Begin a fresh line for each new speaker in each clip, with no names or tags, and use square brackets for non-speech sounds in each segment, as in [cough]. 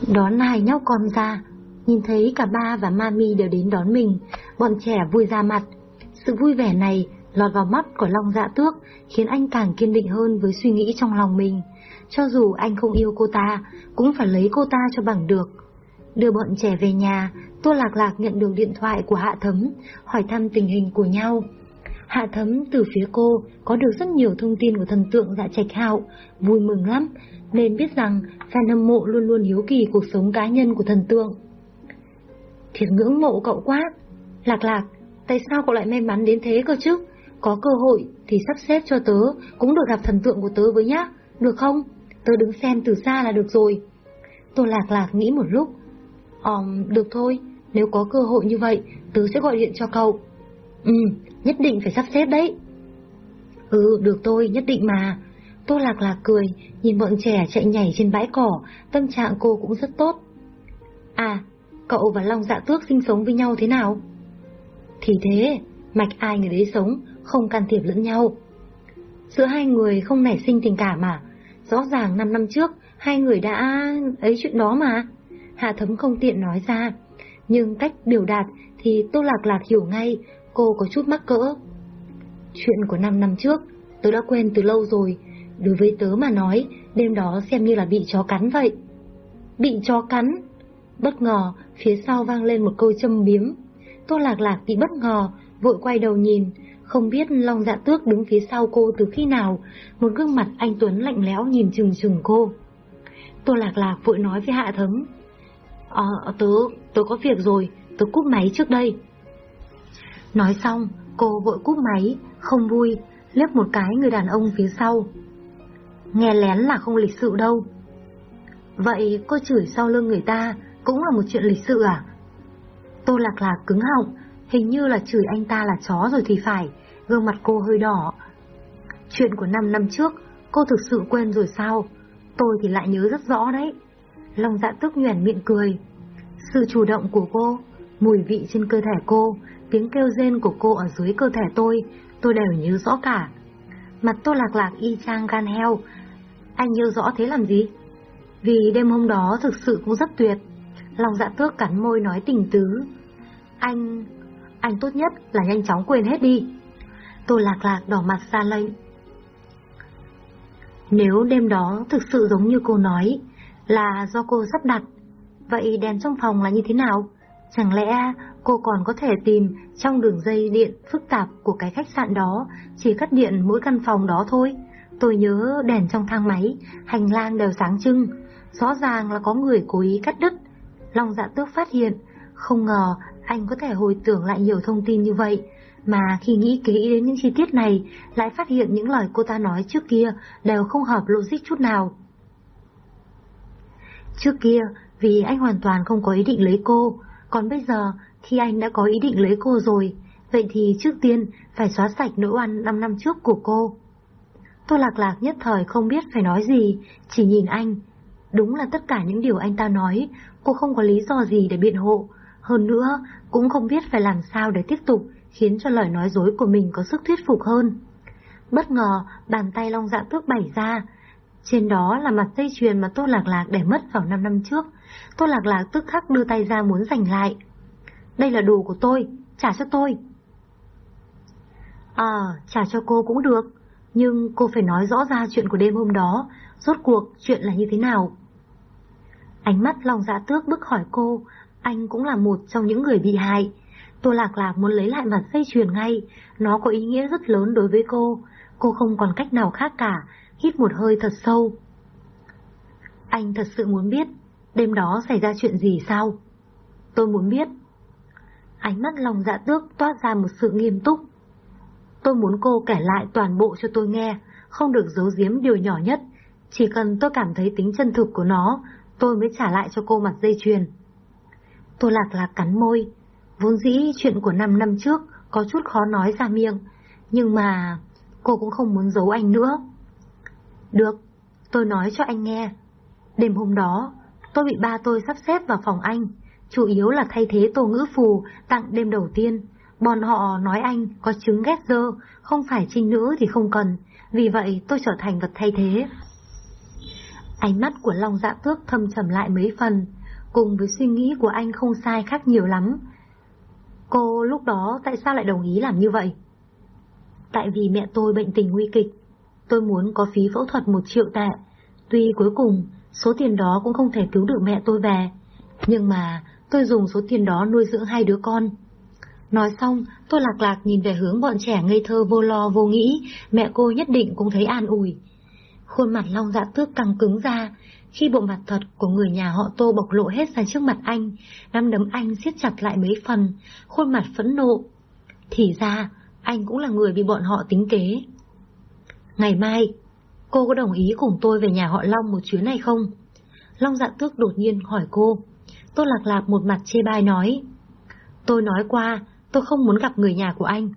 Đón hai nhóc con ra, nhìn thấy cả ba và mami đều đến đón mình, bọn trẻ vui ra mặt. Sự vui vẻ này lọt vào mắt của Long Dạ Tước khiến anh càng kiên định hơn với suy nghĩ trong lòng mình. Cho dù anh không yêu cô ta, cũng phải lấy cô ta cho bằng được. Đưa bọn trẻ về nhà, Tô Lạc Lạc nhận được điện thoại của Hạ Thấm, hỏi thăm tình hình của nhau. Hạ Thấm từ phía cô có được rất nhiều thông tin của thần tượng dạ trạch hạo, vui mừng lắm, nên biết rằng fan hâm mộ luôn luôn hiếu kỳ cuộc sống cá nhân của thần tượng. Thiệt ngưỡng mộ cậu quá. Lạc lạc, tại sao cậu lại may mắn đến thế cơ chứ? Có cơ hội thì sắp xếp cho tớ cũng được gặp thần tượng của tớ với nhá, được không? Tớ đứng xem từ xa là được rồi. Tô lạc lạc nghĩ một lúc. Ờm, được thôi, nếu có cơ hội như vậy, tớ sẽ gọi điện cho cậu. Ừ, nhất định phải sắp xếp đấy. Ừ, được thôi, nhất định mà. Tô Lạc Lạc cười, nhìn bọn trẻ chạy nhảy trên bãi cỏ, tâm trạng cô cũng rất tốt. À, cậu và Long Dạ Tước sinh sống với nhau thế nào? Thì thế, mạch ai người đấy sống, không can thiệp lẫn nhau. Giữa hai người không nảy sinh tình cảm mà, rõ ràng 5 năm trước, hai người đã ấy chuyện đó mà. Hạ thấm không tiện nói ra, nhưng cách biểu đạt thì Tô Lạc Lạc hiểu ngay, cô có chút mắc cỡ. Chuyện của 5 năm trước, tớ đã quên từ lâu rồi, đối với tớ mà nói, đêm đó xem như là bị chó cắn vậy. Bị chó cắn? Bất ngờ, phía sau vang lên một câu châm biếm. Tô Lạc Lạc bị bất ngờ, vội quay đầu nhìn, không biết Long Dạ Tước đứng phía sau cô từ khi nào, một gương mặt anh Tuấn lạnh lẽo nhìn chừng chừng cô. Tô Lạc Lạc vội nói với Hạ Thấm. Ờ, tớ, tớ có việc rồi, tớ cúp máy trước đây. Nói xong, cô vội cúp máy, không vui, liếc một cái người đàn ông phía sau. Nghe lén là không lịch sự đâu. Vậy cô chửi sau lưng người ta cũng là một chuyện lịch sự à? Tô Lạc Lạc cứng họng, hình như là chửi anh ta là chó rồi thì phải, gương mặt cô hơi đỏ. Chuyện của 5 năm trước, cô thực sự quên rồi sao? Tôi thì lại nhớ rất rõ đấy. lòng dạ tức nhoẻn miệng cười. Sự chủ động của cô, mùi vị trên cơ thể cô, tiếng kêu rên của cô ở dưới cơ thể tôi, tôi đều nhớ rõ cả. Mặt tôi lạc lạc y chang gan heo. Anh nhớ rõ thế làm gì? Vì đêm hôm đó thực sự cũng rất tuyệt. Lòng dạ tước cắn môi nói tình tứ. Anh... anh tốt nhất là nhanh chóng quên hết đi. Tôi lạc lạc đỏ mặt ra lệnh. Nếu đêm đó thực sự giống như cô nói, là do cô sắp đặt, vậy đèn trong phòng là như thế nào? Chẳng lẽ cô còn có thể tìm trong đường dây điện phức tạp của cái khách sạn đó, chỉ cắt điện mỗi căn phòng đó thôi? Tôi nhớ đèn trong thang máy, hành lang đều sáng trưng, rõ ràng là có người cố ý cắt đứt. Long dạ tước phát hiện, không ngờ anh có thể hồi tưởng lại nhiều thông tin như vậy, mà khi nghĩ kỹ đến những chi tiết này, lại phát hiện những lời cô ta nói trước kia đều không hợp logic chút nào. Trước kia, vì anh hoàn toàn không có ý định lấy cô, còn bây giờ, khi anh đã có ý định lấy cô rồi, vậy thì trước tiên phải xóa sạch nỗi oan 5 năm trước của cô. Tô Lạc Lạc nhất thời không biết phải nói gì, chỉ nhìn anh. Đúng là tất cả những điều anh ta nói, cô không có lý do gì để biện hộ. Hơn nữa, cũng không biết phải làm sao để tiếp tục khiến cho lời nói dối của mình có sức thuyết phục hơn. Bất ngờ, bàn tay Long Dạ Tước bày ra. Trên đó là mặt dây chuyền mà Tô Lạc Lạc để mất vào 5 năm trước. Tô Lạc Lạc tức khắc đưa tay ra muốn giành lại. Đây là đồ của tôi, trả cho tôi. À, trả cho cô cũng được, nhưng cô phải nói rõ ra chuyện của đêm hôm đó, rốt cuộc chuyện là như thế nào. Ánh mắt lòng dạ tước bức hỏi cô, anh cũng là một trong những người bị hại. Tô Lạc Lạc muốn lấy lại mặt dây chuyền ngay, nó có ý nghĩa rất lớn đối với cô, cô không còn cách nào khác cả, hít một hơi thật sâu. Anh thật sự muốn biết Đêm đó xảy ra chuyện gì sao? Tôi muốn biết. Ánh mắt lòng dạ tước toát ra một sự nghiêm túc. Tôi muốn cô kể lại toàn bộ cho tôi nghe, không được giấu giếm điều nhỏ nhất. Chỉ cần tôi cảm thấy tính chân thực của nó, tôi mới trả lại cho cô mặt dây chuyền. Tôi lạc lạc cắn môi. Vốn dĩ chuyện của năm năm trước có chút khó nói ra miệng, nhưng mà cô cũng không muốn giấu anh nữa. Được, tôi nói cho anh nghe. Đêm hôm đó, Tôi bị ba tôi sắp xếp vào phòng anh, chủ yếu là thay thế tô ngữ phù tặng đêm đầu tiên. Bọn họ nói anh có chứng ghét dơ, không phải trinh nữ thì không cần, vì vậy tôi trở thành vật thay thế. Ánh mắt của Long Dạ Tước thâm trầm lại mấy phần, cùng với suy nghĩ của anh không sai khác nhiều lắm. Cô lúc đó tại sao lại đồng ý làm như vậy? Tại vì mẹ tôi bệnh tình nguy kịch, tôi muốn có phí phẫu thuật một triệu tệ. Tuy cuối cùng số tiền đó cũng không thể cứu được mẹ tôi về, nhưng mà tôi dùng số tiền đó nuôi dưỡng hai đứa con. Nói xong, tôi lạc lạc nhìn về hướng bọn trẻ ngây thơ vô lo vô nghĩ, mẹ cô nhất định cũng thấy an ủi. Khuôn mặt long dạ tước căng cứng ra, khi bộ mặt thật của người nhà họ tô bộc lộ hết ra trước mặt anh, nắm đấm anh siết chặt lại mấy phần, khuôn mặt phẫn nộ. Thì ra, anh cũng là người bị bọn họ tính kế. Ngày mai, cô có đồng ý cùng tôi về nhà họ Long một chuyến này không? Long dạ tước đột nhiên hỏi cô. Tô lạc lạp một mặt chê bai nói. Tôi nói qua, tôi không muốn gặp người nhà của anh.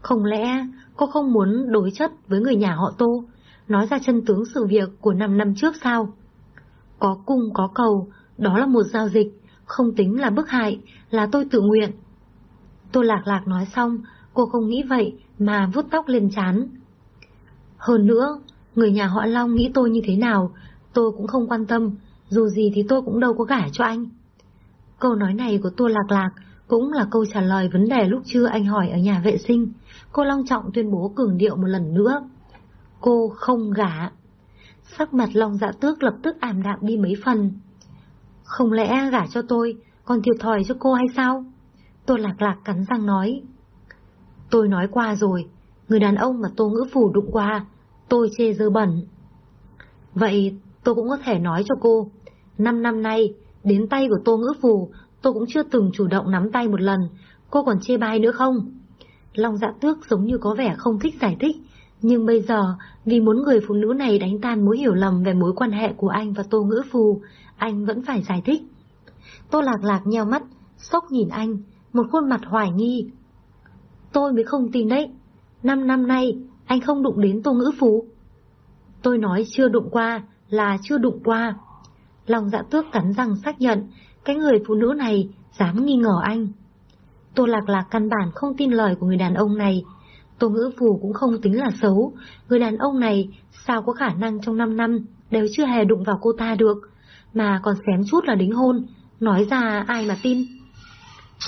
Không lẽ cô không muốn đối chất với người nhà họ Tô, nói ra chân tướng sự việc của 5 năm trước sao? Có cung có cầu, đó là một giao dịch, không tính là bức hại, là tôi tự nguyện. Tô Lạc Lạc nói xong, cô không nghĩ vậy mà vuốt tóc lên chán. Hơn nữa, người nhà họ Long nghĩ tôi như thế nào, tôi cũng không quan tâm, dù gì thì tôi cũng đâu có gả cho anh. Câu nói này của tôi Lạc Lạc cũng là câu trả lời vấn đề lúc trưa anh hỏi ở nhà vệ sinh. Cô long trọng tuyên bố cường điệu một lần nữa. Cô không gả. Sắc mặt Long dạ tước lập tức ảm đạm đi mấy phần. Không lẽ gả cho tôi, còn thiệt thòi cho cô hay sao? tôi lạc lạc cắn răng nói. Tôi nói qua rồi, người đàn ông mà tô ngữ phủ đụng qua, tôi chê dơ bẩn. Vậy tôi cũng có thể nói cho cô, năm năm nay, đến tay của tô ngữ phù tôi cũng chưa từng chủ động nắm tay một lần, cô còn chê bai nữa không? Long dạ tước giống như có vẻ không thích giải thích, nhưng bây giờ, vì muốn người phụ nữ này đánh tan mối hiểu lầm về mối quan hệ của anh và Tô Ngữ Phù, anh vẫn phải giải thích. Tô Lạc Lạc nheo mắt, sốc nhìn anh, một khuôn mặt hoài nghi. Tôi mới không tin đấy, năm năm nay anh không đụng đến Tô Ngữ phú. Tôi nói chưa đụng qua là chưa đụng qua. Lòng dạ tước cắn răng xác nhận, cái người phụ nữ này dám nghi ngờ anh. Tô Lạc Lạc căn bản không tin lời của người đàn ông này. Tô Ngữ Phù cũng không tính là xấu. Người đàn ông này sao có khả năng trong 5 năm đều chưa hề đụng vào cô ta được, mà còn xém chút là đính hôn. Nói ra ai mà tin.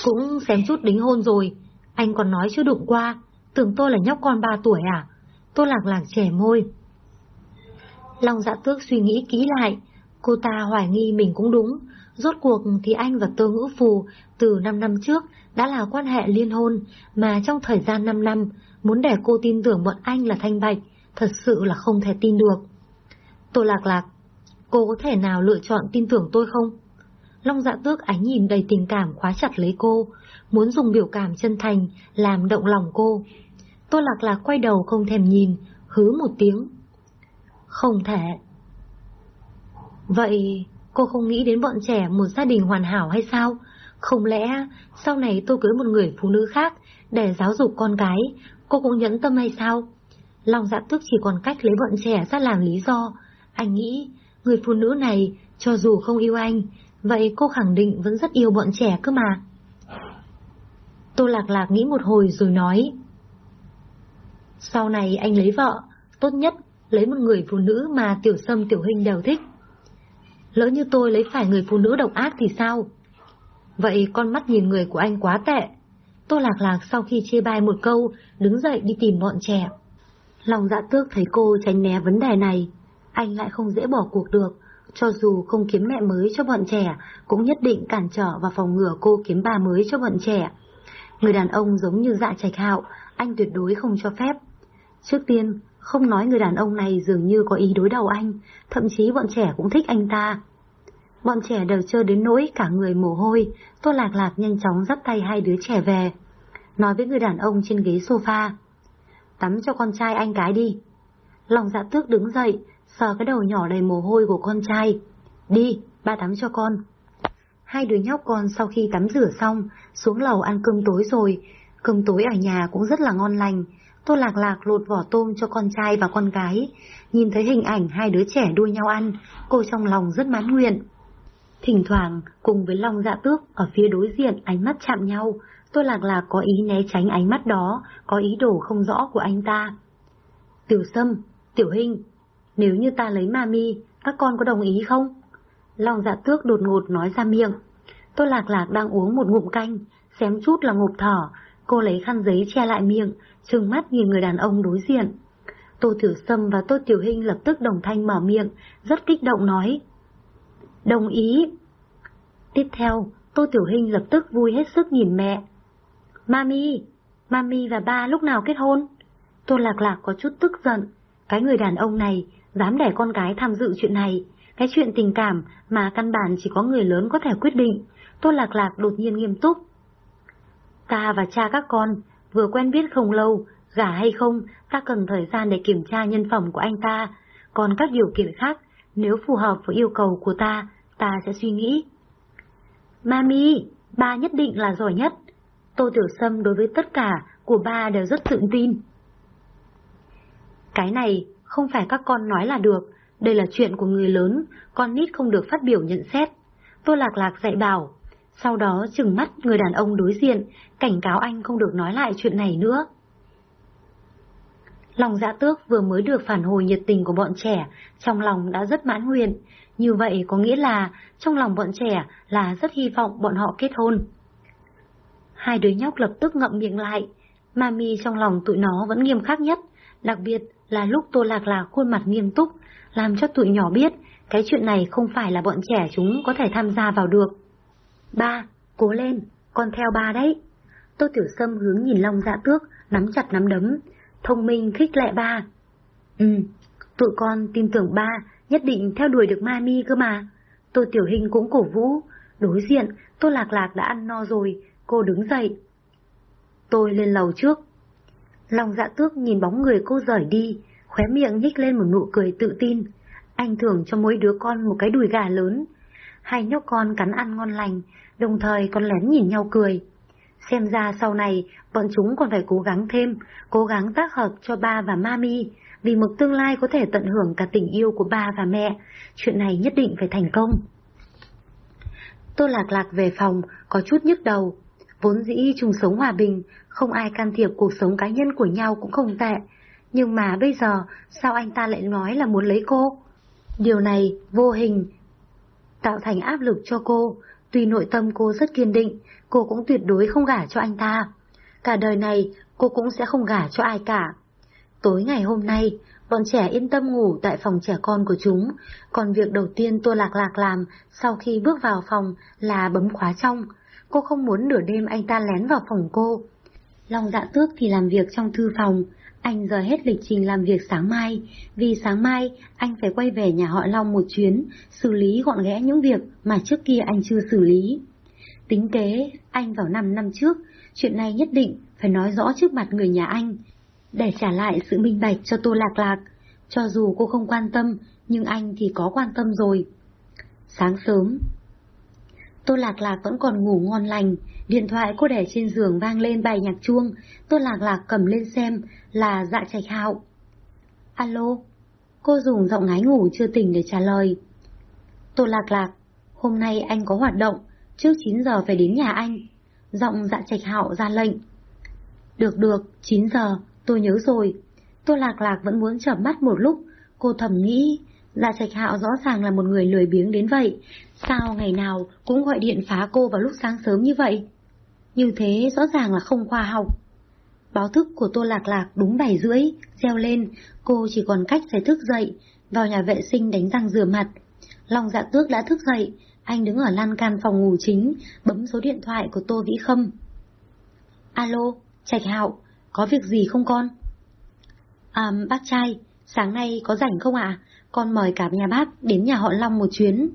Cũng xém chút đính hôn rồi. Anh còn nói chưa đụng qua. Tưởng tôi là nhóc con ba tuổi à? tôi Lạc Lạc trẻ môi. Long dạ tước suy nghĩ kỹ lại. Cô ta hoài nghi mình cũng đúng. Rốt cuộc thì anh và Tô Ngữ Phù từ 5 năm trước đã là quan hệ liên hôn, mà trong thời gian 5 năm, muốn để cô tin tưởng bọn anh là thanh bạch, thật sự là không thể tin được. Tô Lạc Lạc, cô có thể nào lựa chọn tin tưởng tôi không? Long dạ tước ánh nhìn đầy tình cảm khóa chặt lấy cô, muốn dùng biểu cảm chân thành làm động lòng cô. Tô Lạc Lạc quay đầu không thèm nhìn, hứ một tiếng. Không thể. Vậy cô không nghĩ đến bọn trẻ một gia đình hoàn hảo hay sao? Không lẽ sau này tôi cưới một người phụ nữ khác để giáo dục con cái, cô cũng nhẫn tâm hay sao? Long dạ tức chỉ còn cách lấy bọn trẻ ra làm lý do. Anh nghĩ, người phụ nữ này, cho dù không yêu anh, vậy cô khẳng định vẫn rất yêu bọn trẻ cơ mà. Tô Lạc Lạc nghĩ một hồi rồi nói. Sau này anh lấy vợ, tốt nhất lấy một người phụ nữ mà Tiểu Sâm Tiểu Hình đều thích. Lỡ như tôi lấy phải người phụ nữ độc ác thì sao? Vậy con mắt nhìn người của anh quá tệ. tôi Lạc Lạc sau khi chia bai một câu, đứng dậy đi tìm bọn trẻ. Lòng dạ tước thấy cô tránh né vấn đề này, anh lại không dễ bỏ cuộc được. Cho dù không kiếm mẹ mới cho bọn trẻ, cũng nhất định cản trở và phòng ngừa cô kiếm bà mới cho bọn trẻ. Người đàn ông giống như dạ trạch hạo, anh tuyệt đối không cho phép. Trước tiên, không nói người đàn ông này dường như có ý đối đầu anh, thậm chí bọn trẻ cũng thích anh ta. Bọn trẻ đều chơi đến nỗi cả người mồ hôi, Tô Lạc Lạc nhanh chóng dắt tay hai đứa trẻ về. Nói với người đàn ông trên ghế sofa. Tắm cho con trai anh cái đi. Lòng dạ tước đứng dậy, sờ cái đầu nhỏ đầy mồ hôi của con trai. Đi, ba tắm cho con. Hai đứa nhóc con sau khi tắm rửa xong, xuống lầu ăn cơm tối rồi. Cơm tối ở nhà cũng rất là ngon lành. Tô Lạc Lạc lột vỏ tôm cho con trai và con gái. Nhìn thấy hình ảnh hai đứa trẻ đua nhau ăn, cô trong lòng rất mãn nguyện. Thỉnh thoảng, cùng với Long Dạ Tước ở phía đối diện ánh mắt chạm nhau, tô lạc lạc có ý né tránh ánh mắt đó, có ý đồ không rõ của anh ta. Tiểu Sâm, Tiểu Hình, nếu như ta lấy mami, các con có đồng ý không? Long dạ tước đột ngột nói ra miệng. Tô lạc lạc đang uống một ngụm canh, xém chút là ngộp thở, cô lấy khăn giấy che lại miệng, trừng mắt nhìn người đàn ông đối diện. Tô Tiểu Sâm và Tô Tiểu Hinh lập tức đồng thanh mở miệng, rất kích động nói. Đồng ý. Tiếp theo, Tô Tiểu Hinh lập tức vui hết sức nhìn mẹ. Mami, Mami và ba lúc nào kết hôn? Tô Lạc Lạc có chút tức giận. Cái người đàn ông này dám để con gái tham dự chuyện này. Cái chuyện tình cảm mà căn bản chỉ có người lớn có thể quyết định. Tô Lạc Lạc đột nhiên nghiêm túc. Ta và cha các con vừa quen biết không lâu, gả hay không, ta cần thời gian để kiểm tra nhân phẩm của anh ta. Còn các điều kiện khác, nếu phù hợp với yêu cầu của ta, ta sẽ suy nghĩ. Mami, ba nhất định là giỏi nhất. Tô Tiểu Sâm đối với tất cả của ba đều rất tự tin. Cái này không phải các con nói là được, đây là chuyện của người lớn, con nít không được phát biểu nhận xét. Tô Lạc Lạc dạy bảo, sau đó chừng mắt người đàn ông đối diện, cảnh cáo anh không được nói lại chuyện này nữa. Lòng dạ tước vừa mới được phản hồi nhiệt tình của bọn trẻ, trong lòng đã rất mãn nguyện. Như vậy có nghĩa là trong lòng bọn trẻ là rất hy vọng bọn họ kết hôn. Hai đứa nhóc lập tức ngậm miệng lại. Mami trong lòng tụi nó vẫn nghiêm khắc nhất, đặc biệt là lúc Tô Lạc Lạc khuôn mặt nghiêm túc, làm cho tụi nhỏ biết cái chuyện này không phải là bọn trẻ chúng có thể tham gia vào được. Ba, cố lên, con theo ba đấy. Tô Tiểu Sâm hướng nhìn Long Dạ Tước, nắm chặt nắm đấm, thông minh khích lệ ba. Ừ, tụi con tin tưởng ba nhất định theo đuổi được Mami cơ mà. Tô Tiểu Hình cũng cổ vũ, đối diện, Tô Lạc Lạc đã ăn no rồi, cô đứng dậy. Tôi lên lầu trước. Lòng dạ tước nhìn bóng người cô rời đi, khóe miệng nhích lên một nụ cười tự tin. Anh thưởng cho mỗi đứa con một cái đùi gà lớn. Hai nhóc con cắn ăn ngon lành, đồng thời còn lén nhìn nhau cười. Xem ra sau này, bọn chúng còn phải cố gắng thêm, cố gắng tác hợp cho ba và mami, vì một tương lai có thể tận hưởng cả tình yêu của ba và mẹ. Chuyện này nhất định phải thành công. Tô Lạc Lạc về phòng, có chút nhức đầu. Vốn dĩ chung sống hòa bình, không ai can thiệp cuộc sống cá nhân của nhau cũng không tệ. Nhưng mà bây giờ, sao anh ta lại nói là muốn lấy cô? Điều này, vô hình, tạo thành áp lực cho cô. Tuy nội tâm cô rất kiên định, cô cũng tuyệt đối không gả cho anh ta. Cả đời này, cô cũng sẽ không gả cho ai cả. Tối ngày hôm nay, bọn trẻ yên tâm ngủ tại phòng trẻ con của chúng, còn việc đầu tiên Tô Lạc Lạc làm sau khi bước vào phòng là bấm khóa trong. Cô không muốn nửa đêm anh ta lén vào phòng cô. Long dạ tước thì làm việc trong thư phòng, anh rời hết lịch trình làm việc sáng mai, vì sáng mai anh phải quay về nhà họ Long một chuyến, xử lý gọn ghẽ những việc mà trước kia anh chưa xử lý. Tính kế, anh vào 5 năm trước, chuyện này nhất định phải nói rõ trước mặt người nhà anh, để trả lại sự minh bạch cho Tô Lạc Lạc. Cho dù cô không quan tâm, nhưng anh thì có quan tâm rồi. Sáng sớm, Tô Lạc Lạc vẫn còn ngủ ngon lành, điện thoại cô để trên giường vang lên bài nhạc chuông, Tô Lạc Lạc cầm lên xem là dạ trạch hạo. Alo, cô dùng giọng ngái ngủ chưa tỉnh để trả lời. Tô Lạc Lạc, hôm nay anh có hoạt động, trước 9 giờ phải đến nhà anh. Giọng dạ trạch hạo ra lệnh. Được được, 9 giờ, tôi nhớ rồi. Tô Lạc Lạc vẫn muốn chợp mắt một lúc, cô thầm nghĩ, Dạ Trạch Hạo rõ ràng là một người lười biếng đến vậy, sao ngày nào cũng gọi điện phá cô vào lúc sáng sớm như vậy? Như thế rõ ràng là không khoa học. Báo thức của Tô Lạc Lạc đúng 7 rưỡi, reo lên, cô chỉ còn cách phải thức dậy, vào nhà vệ sinh đánh răng rửa mặt. Long dạ tước đã thức dậy, anh đứng ở lan can phòng ngủ chính, bấm số điện thoại của Tô Vĩ Khâm. Alo, Trạch Hạo, có việc gì không con? À, bác trai, sáng nay có rảnh không ạ? Con mời cả nhà bác đến nhà họ Long một chuyến.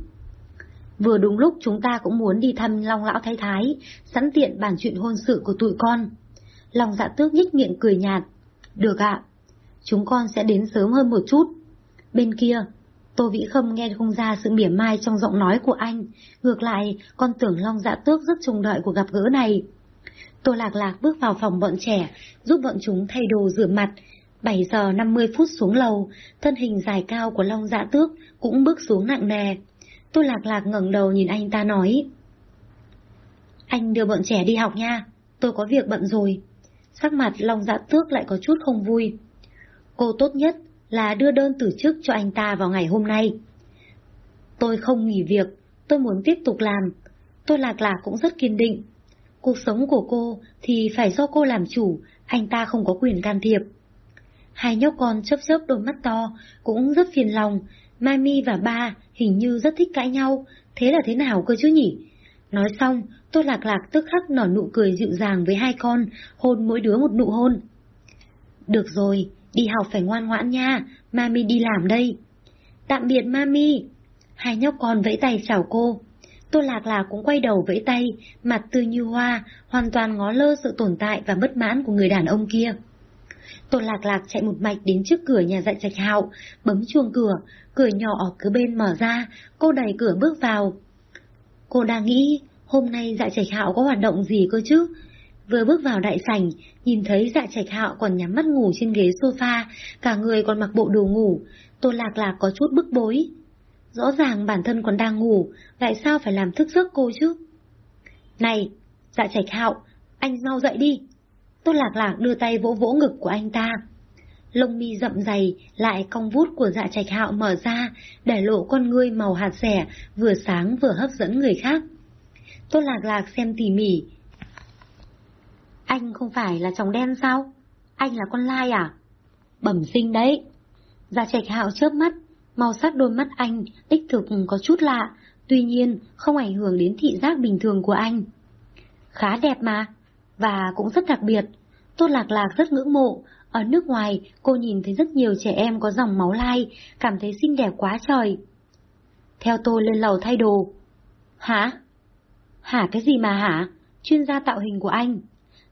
Vừa đúng lúc chúng ta cũng muốn đi thăm Long Lão Thái Thái, sẵn tiện bàn chuyện hôn sự của tụi con. Long dạ tước nhích miệng cười nhạt. Được ạ, chúng con sẽ đến sớm hơn một chút. Bên kia, Tô Vĩ Khâm nghe không ra sự mỉa mai trong giọng nói của anh, ngược lại, con tưởng Long Dạ Tước rất trông đợi cuộc gặp gỡ này. Tô Lạc Lạc bước vào phòng bọn trẻ, giúp bọn chúng thay đồ rửa mặt. 7 giờ 50 phút xuống lầu, thân hình dài cao của Long Dạ Tước cũng bước xuống nặng nề tôi Lạc Lạc ngẩng đầu nhìn anh ta nói. Anh đưa bọn trẻ đi học nha, tôi có việc bận rồi. Sắc mặt Long Dạ Tước lại có chút không vui. Cô tốt nhất là đưa đơn từ chức cho anh ta vào ngày hôm nay. Tôi không nghỉ việc, tôi muốn tiếp tục làm. Tôi lạc lạc cũng rất kiên định. Cuộc sống của cô thì phải do cô làm chủ, anh ta không có quyền can thiệp. Hai nhóc con chớp chớp đôi mắt to, cũng rất phiền lòng. Mami và ba hình như rất thích cãi nhau, thế là thế nào cơ chứ nhỉ? Nói xong, tôi lạc lạc tức khắc nở nụ cười dịu dàng với hai con, hôn mỗi đứa một nụ hôn. Được rồi, đi học phải ngoan ngoãn nha, Mami đi làm đây. Tạm biệt Mami. Hai nhóc con vẫy tay chào cô. Tô Lạc Lạc cũng quay đầu vẫy tay, mặt tươi như hoa, hoàn toàn ngó lơ sự tồn tại và bất mãn của người đàn ông kia. Tô Lạc Lạc chạy một mạch đến trước cửa nhà dạy trạch hạo, bấm chuông cửa, cửa nhỏ ở cửa bên mở ra, cô đẩy cửa bước vào. Cô đang nghĩ, hôm nay dạ trạch hạo có hoạt động gì cơ chứ? Vừa bước vào đại sảnh, nhìn thấy dạ trạch hạo còn nhắm mắt ngủ trên ghế sofa, cả người còn mặc bộ đồ ngủ, Tô Lạc Lạc có chút bức bối. Rõ ràng bản thân còn đang ngủ, tại sao phải làm thức giấc cô chứ? Này, dạ trạch hạo, anh mau dậy đi. Tô Lạc Lạc đưa tay vỗ vỗ ngực của anh ta. Lông mi rậm dày, lại cong vút của dạ trạch hạo mở ra, để lộ con ngươi màu hạt rẻ, vừa sáng vừa hấp dẫn người khác. Tô Lạc Lạc xem tỉ mỉ. Anh không phải là chồng đen sao? Anh là con lai à? Bẩm sinh đấy. Dạ trạch hạo chớp mắt, màu sắc đôi mắt anh đích thực có chút lạ, tuy nhiên không ảnh hưởng đến thị giác bình thường của anh. Khá đẹp mà, và cũng rất đặc biệt. Tô Lạc Lạc rất ngưỡng mộ, ở nước ngoài cô nhìn thấy rất nhiều trẻ em có dòng máu lai, cảm thấy xinh đẹp quá trời. Theo tôi lên lầu thay đồ. Hả? Hả cái gì mà hả? Chuyên gia tạo hình của anh.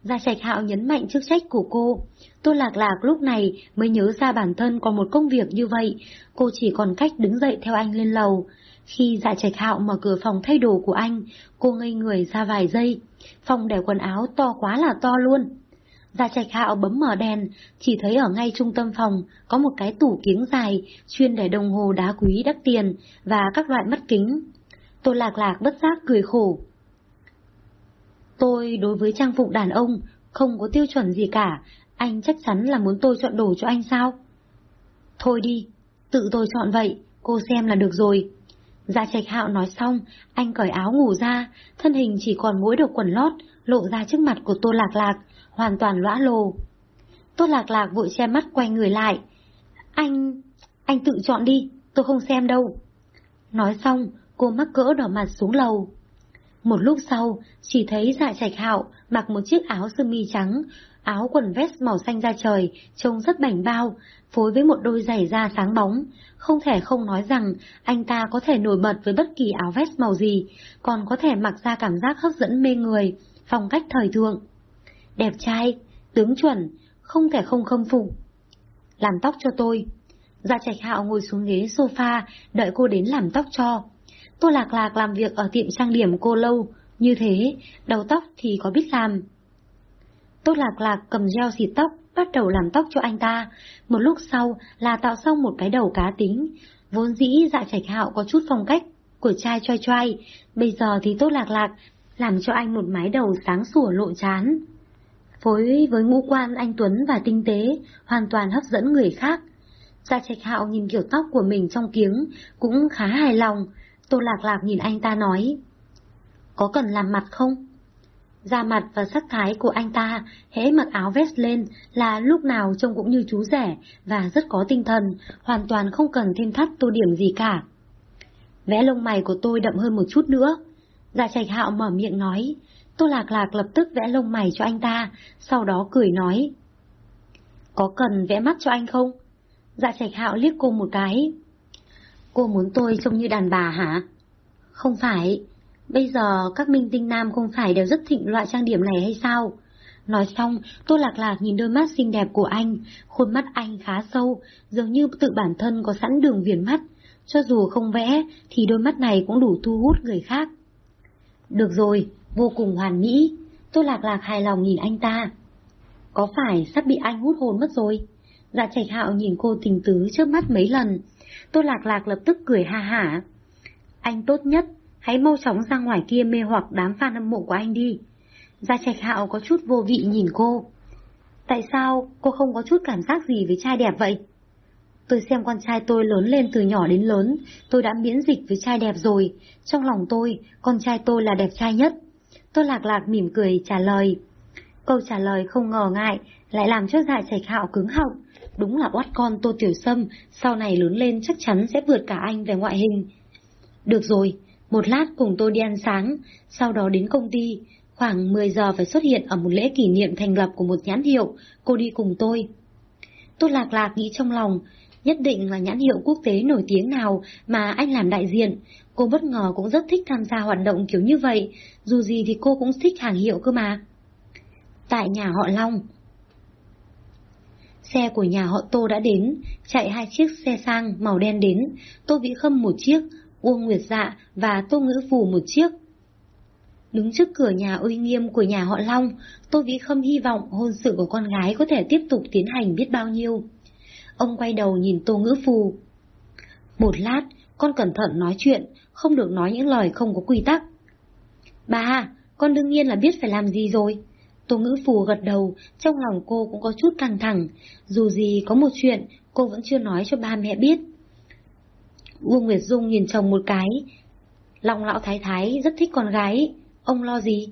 Gia Trạch Hạo nhấn mạnh chức trách của cô. Tô Lạc Lạc lúc này mới nhớ ra bản thân còn một công việc như vậy, cô chỉ còn cách đứng dậy theo anh lên lầu. Khi Dạ Trạch Hạo mở cửa phòng thay đồ của anh, cô ngây người ra vài giây. Phòng để quần áo to quá là to luôn. Dạ Trạch Hạo bấm mở đèn, chỉ thấy ở ngay trung tâm phòng có một cái tủ kiếng dài, chuyên để đồng hồ đá quý đắt tiền và các loại mắt kính. tôi Lạc Lạc bất giác cười khổ. Tôi đối với trang phục đàn ông không có tiêu chuẩn gì cả, anh chắc chắn là muốn tôi chọn đồ cho anh sao? Thôi đi, tự tôi chọn vậy, cô xem là được rồi. Dạ trạch hạo nói xong, anh cởi áo ngủ ra, thân hình chỉ còn mỗi đầu quần lót, lộ ra trước mặt của Tô Lạc Lạc, hoàn toàn lõa lồ. Tô Lạc Lạc vội che mắt quay người lại. Anh... anh tự chọn đi, tôi không xem đâu. Nói xong, cô mắc cỡ đỏ mặt xuống lầu. Một lúc sau, chỉ thấy dạ trạch hạo mặc một chiếc áo sơ mi trắng, áo quần vest màu xanh da trời, trông rất bảnh bao, phối với một đôi giày da sáng bóng. Không thể không nói rằng anh ta có thể nổi bật với bất kỳ áo vest màu gì, còn có thể mặc ra cảm giác hấp dẫn mê người, phong cách thời thượng. Đẹp trai, tướng chuẩn, không thể không khâm phục. Làm tóc cho tôi. Dạ trạch hạo ngồi xuống ghế sofa, đợi cô đến làm tóc cho. Tôi Lạc Lạc làm việc ở tiệm trang điểm cô lâu, như thế, đầu tóc thì có biết làm. Tô Lạc Lạc cầm gel xịt tóc, bắt đầu làm tóc cho anh ta. Một lúc sau là tạo xong một cái đầu cá tính. Vốn dĩ dạ trạch hạo có chút phong cách của trai choi choi, bây giờ thì Tô Lạc Lạc làm cho anh một mái đầu sáng sủa lộ chán. Phối với ngũ quan anh Tuấn và tinh tế, hoàn toàn hấp dẫn người khác. Dạ trạch hạo nhìn kiểu tóc của mình trong kiếng, cũng khá hài lòng, Tô Lạc Lạc nhìn anh ta nói. Có cần làm mặt không? Da mặt và sắc thái của anh ta, hễ mặc áo vest lên là lúc nào trông cũng như chú rẻ và rất có tinh thần, hoàn toàn không cần thêm thắt tô điểm gì cả. Vẽ lông mày của tôi đậm hơn một chút nữa. Dạ trạch hạo mở miệng nói, Tô Lạc Lạc lập tức vẽ lông mày cho anh ta, sau đó cười nói. Có cần vẽ mắt cho anh không? Dạ trạch hạo liếc cô một cái. Cô muốn tôi trông như đàn bà hả? Không phải. Bây giờ các minh tinh nam không phải đều rất thịnh loại trang điểm này hay sao? Nói xong, Tô Lạc Lạc nhìn đôi mắt xinh đẹp của anh, khuôn mắt anh khá sâu, dường như tự bản thân có sẵn đường viền mắt. Cho dù không vẽ, thì đôi mắt này cũng đủ thu hút người khác. Được rồi, vô cùng hoàn mỹ. Tô Lạc Lạc hài lòng nhìn anh ta. Có phải sắp bị anh hút hồn mất rồi? Dạ trạch hạo nhìn cô tình tứ trước mắt mấy lần. Tô Lạc Lạc lập tức cười ha hả. Anh tốt nhất, hãy mau chóng ra ngoài kia mê hoặc đám fan hâm mộ của anh đi. Gia Trạch Hạo có chút vô vị nhìn cô. Tại sao cô không có chút cảm giác gì với trai đẹp vậy? Tôi xem con trai tôi lớn lên từ nhỏ đến lớn, tôi đã miễn dịch với trai đẹp rồi. Trong lòng tôi, con trai tôi là đẹp trai nhất. Tôi lạc lạc mỉm cười trả lời. Câu trả lời không ngờ ngại, lại làm cho dạ trạch hạo cứng họng. Đúng là oát con Tô Tiểu Sâm, sau này lớn lên chắc chắn sẽ vượt cả anh về ngoại hình. Được rồi, một lát cùng tôi đi ăn sáng, sau đó đến công ty. Khoảng 10 giờ phải xuất hiện ở một lễ kỷ niệm thành lập của một nhãn hiệu, cô đi cùng tôi. Tôi lạc lạc nghĩ trong lòng, nhất định là nhãn hiệu quốc tế nổi tiếng nào mà anh làm đại diện. Cô bất ngờ cũng rất thích tham gia hoạt động kiểu như vậy, dù gì thì cô cũng thích hàng hiệu cơ mà. Tại nhà họ Long Xe của nhà họ Tô đã đến, chạy hai chiếc xe sang màu đen đến, Tô Vĩ Khâm một chiếc, Uông Nguyệt Dạ và Tô Ngữ Phù một chiếc. Đứng trước cửa nhà uy nghiêm của nhà họ Long, Tô Vĩ Khâm hy vọng hôn sự của con gái có thể tiếp tục tiến hành biết bao nhiêu. Ông quay đầu nhìn Tô Ngữ Phù. Một lát, con cẩn thận nói chuyện, không được nói những lời không có quy tắc. Bà, con đương nhiên là biết phải làm gì rồi. Tô Ngữ Phù gật đầu, trong lòng cô cũng có chút căng thẳng, dù gì có một chuyện cô vẫn chưa nói cho ba mẹ biết. Vương Nguyệt Dung nhìn chồng một cái. Long lão thái thái rất thích con gái, ông lo gì?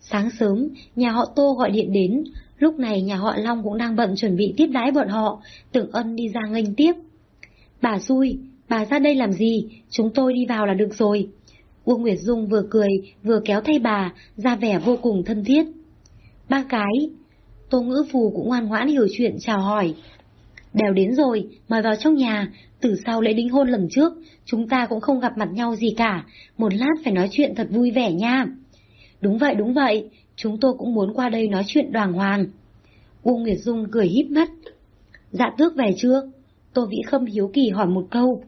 Sáng sớm, nhà họ Tô gọi điện đến, lúc này nhà họ Long cũng đang bận chuẩn bị tiếp đái bọn họ, tưởng ân đi ra nghênh tiếp. Bà xui, bà ra đây làm gì, chúng tôi đi vào là được rồi. Uông Nguyệt Dung vừa cười, vừa kéo thay bà, ra vẻ vô cùng thân thiết. Ba cái. Tô ngữ phù cũng ngoan ngoãn hiểu chuyện chào hỏi. Đều đến rồi, mời vào trong nhà, từ sau lễ đính hôn lần trước, chúng ta cũng không gặp mặt nhau gì cả, một lát phải nói chuyện thật vui vẻ nha. Đúng vậy, đúng vậy, chúng tôi cũng muốn qua đây nói chuyện đoàn hoàng. Uông Nguyệt Dung cười híp mắt. Dạ tước về chưa? Tô Vĩ Khâm hiếu kỳ hỏi một câu.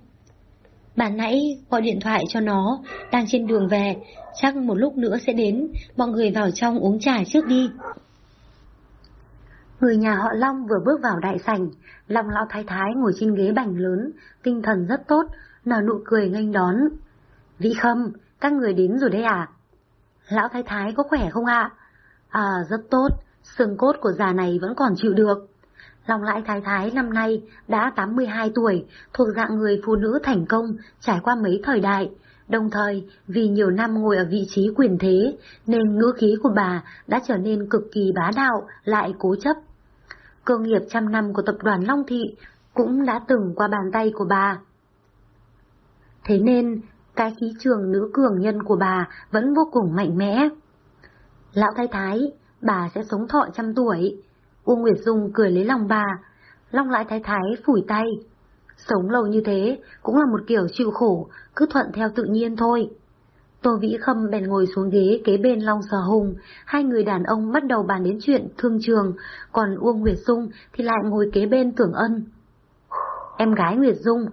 Bà nãy gọi điện thoại cho nó, đang trên đường về, chắc một lúc nữa sẽ đến, mọi người vào trong uống trà trước đi. Người nhà họ Long vừa bước vào đại sảnh, Long lão thái thái ngồi trên ghế bành lớn, tinh thần rất tốt, nở nụ cười nghênh đón. Vĩ Khâm, các người đến rồi đấy à? Lão thái thái có khỏe không ạ? À? rất tốt, xương cốt của già này vẫn còn chịu được. Long lão Thái Thái năm nay đã 82 tuổi, thuộc dạng người phụ nữ thành công, trải qua mấy thời đại. Đồng thời, vì nhiều năm ngồi ở vị trí quyền thế, nên ngữ khí của bà đã trở nên cực kỳ bá đạo, lại cố chấp. Cơ nghiệp trăm năm của tập đoàn Long Thị cũng đã từng qua bàn tay của bà. Thế nên, cái khí trường nữ cường nhân của bà vẫn vô cùng mạnh mẽ. Lão Thái Thái, bà sẽ sống thọ trăm tuổi. Uông Nguyệt Dung cười lấy lòng bà, Long Lại Thái Thái phủi tay. Sống lâu như thế cũng là một kiểu chịu khổ, cứ thuận theo tự nhiên thôi. Tô Vĩ Khâm bèn ngồi xuống ghế kế bên Long Sở Hùng, hai người đàn ông bắt đầu bàn đến chuyện thương trường, còn Uông Nguyệt Dung thì lại ngồi kế bên Tưởng Ân. Em gái Nguyệt Dung,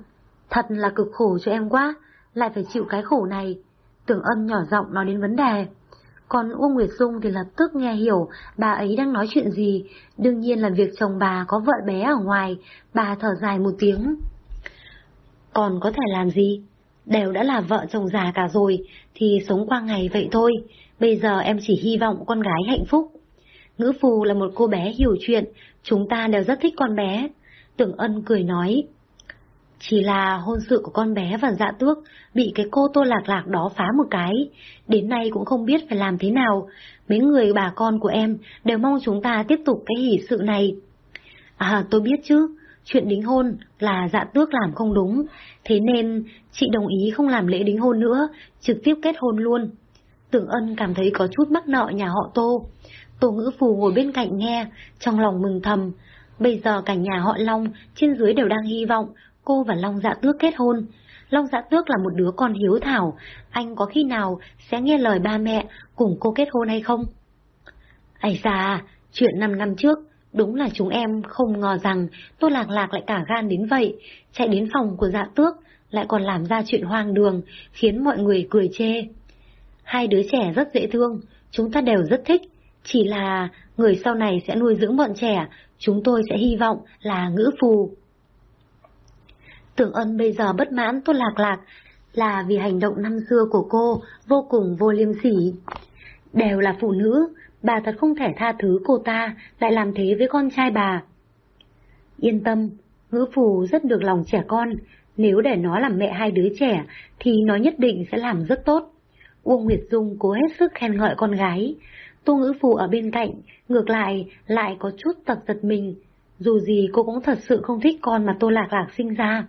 thật là cực khổ cho em quá, lại phải chịu cái khổ này. Tưởng Ân nhỏ giọng nói đến vấn đề. Còn Uông Nguyệt Dung thì lập tức nghe hiểu bà ấy đang nói chuyện gì, đương nhiên là việc chồng bà có vợ bé ở ngoài, bà thở dài một tiếng. Còn có thể làm gì? Đều đã là vợ chồng già cả rồi, thì sống qua ngày vậy thôi, bây giờ em chỉ hy vọng con gái hạnh phúc. Ngữ Phù là một cô bé hiểu chuyện, chúng ta đều rất thích con bé. Tưởng ân cười nói, chỉ là hôn sự của con bé và dạ tước bị cái cô tô lạc lạc đó phá một cái. Đến nay cũng không biết phải làm thế nào. Mấy người bà con của em đều mong chúng ta tiếp tục cái hỷ sự này. À tôi biết chứ, chuyện đính hôn là dạ tước làm không đúng. Thế nên chị đồng ý không làm lễ đính hôn nữa, trực tiếp kết hôn luôn. Tưởng ân cảm thấy có chút mắc nợ nhà họ tô. Tô ngữ phù ngồi bên cạnh nghe, trong lòng mừng thầm. Bây giờ cả nhà họ Long trên dưới đều đang hy vọng cô và Long Dạ Tước kết hôn. Long Dạ Tước là một đứa con hiếu thảo, anh có khi nào sẽ nghe lời ba mẹ cùng cô kết hôn hay không? Ây da, chuyện 5 năm trước, đúng là chúng em không ngờ rằng Tô Lạc Lạc lại cả gan đến vậy, chạy đến phòng của Dạ Tước, lại còn làm ra chuyện hoang đường, khiến mọi người cười chê. Hai đứa trẻ rất dễ thương, chúng ta đều rất thích, chỉ là người sau này sẽ nuôi dưỡng bọn trẻ, chúng tôi sẽ hy vọng là ngữ phù. Tưởng ân bây giờ bất mãn Tô Lạc Lạc là vì hành động năm xưa của cô vô cùng vô liêm sỉ. Đều là phụ nữ, bà thật không thể tha thứ cô ta lại làm thế với con trai bà. Yên tâm,
Ngữ phù rất được lòng trẻ con, nếu để nó làm mẹ hai đứa trẻ thì nó nhất định sẽ làm rất tốt. Uông Nguyệt Dung cố hết sức khen ngợi con gái. Tô Ngữ Phù ở bên cạnh, ngược lại lại có chút tật giật mình. Dù gì cô cũng thật sự không thích con mà Tô Lạc Lạc sinh ra.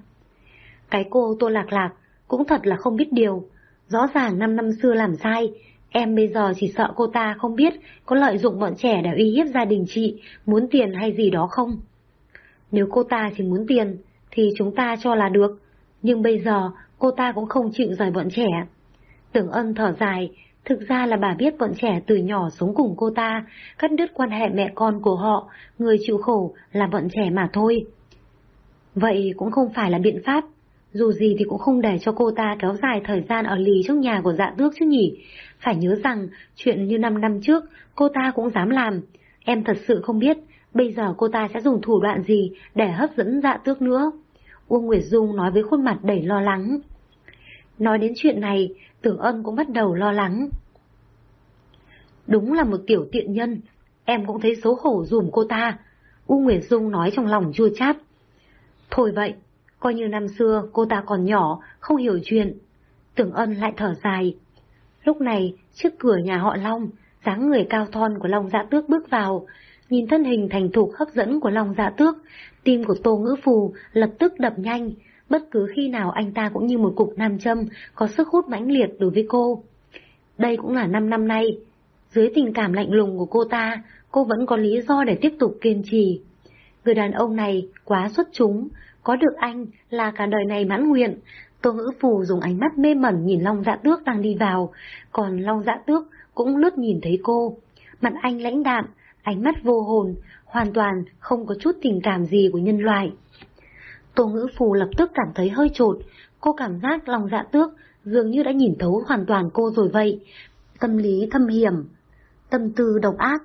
Cái cô Tô Lạc Lạc cũng thật là không biết điều. Rõ ràng năm năm xưa làm sai, em bây giờ chỉ sợ cô ta không biết có lợi dụng bọn trẻ để uy hiếp gia đình chị, muốn tiền hay gì đó không. Nếu cô ta chỉ muốn tiền, thì chúng ta cho là được, nhưng bây giờ cô ta cũng không chịu rời bọn trẻ. Tưởng ân thở dài, thực ra là bà biết bọn trẻ từ nhỏ sống cùng cô ta, cắt đứt quan hệ mẹ con của họ, người chịu khổ là bọn trẻ mà thôi. Vậy cũng không phải là biện pháp, dù gì thì cũng không để cho cô ta kéo dài thời gian ở lì trong nhà của dạ tước chứ nhỉ. Phải nhớ rằng, chuyện như 5 năm trước, cô ta cũng dám làm. Em thật sự không biết, bây giờ cô ta sẽ dùng thủ đoạn gì để hấp dẫn dạ tước nữa. Uông Nguyệt Dung nói với khuôn mặt đầy lo lắng. Nói đến chuyện này, Tưởng Ân cũng bắt đầu lo lắng. Đúng là một tiểu tiện nhân, em cũng thấy xấu hổ dùm cô ta. Uông Nguyệt Dung nói trong lòng chua chát. Thôi vậy, coi như năm xưa cô ta còn nhỏ, không hiểu chuyện. Tưởng Ân lại thở dài. Lúc này, trước cửa nhà họ Long, dáng người cao thon của Long Dạ Tước bước vào, nhìn thân hình thành thục hấp dẫn của Long Dạ Tước, tim của Tô Ngữ Phù lập tức đập nhanh, bất cứ khi nào anh ta cũng như một cục nam châm, có sức hút mãnh liệt đối với cô. Đây cũng là năm năm nay, dưới tình cảm lạnh lùng của cô ta, cô vẫn có lý do để tiếp tục kiên trì. Người đàn ông này quá xuất chúng, có được anh là cả đời này mãn nguyện. Tô ngữ phù dùng ánh mắt mê mẩn nhìn Long Dạ Tước đang đi vào, còn Long Dạ Tước cũng lướt nhìn thấy cô. Mặt anh lãnh đạm, ánh mắt vô hồn, hoàn toàn không có chút tình cảm gì của nhân loại. Tô ngữ phù lập tức cảm thấy hơi trột, cô cảm giác long dạ tước dường như đã nhìn thấu hoàn toàn cô rồi vậy. Tâm lý thâm hiểm, tâm tư độc ác,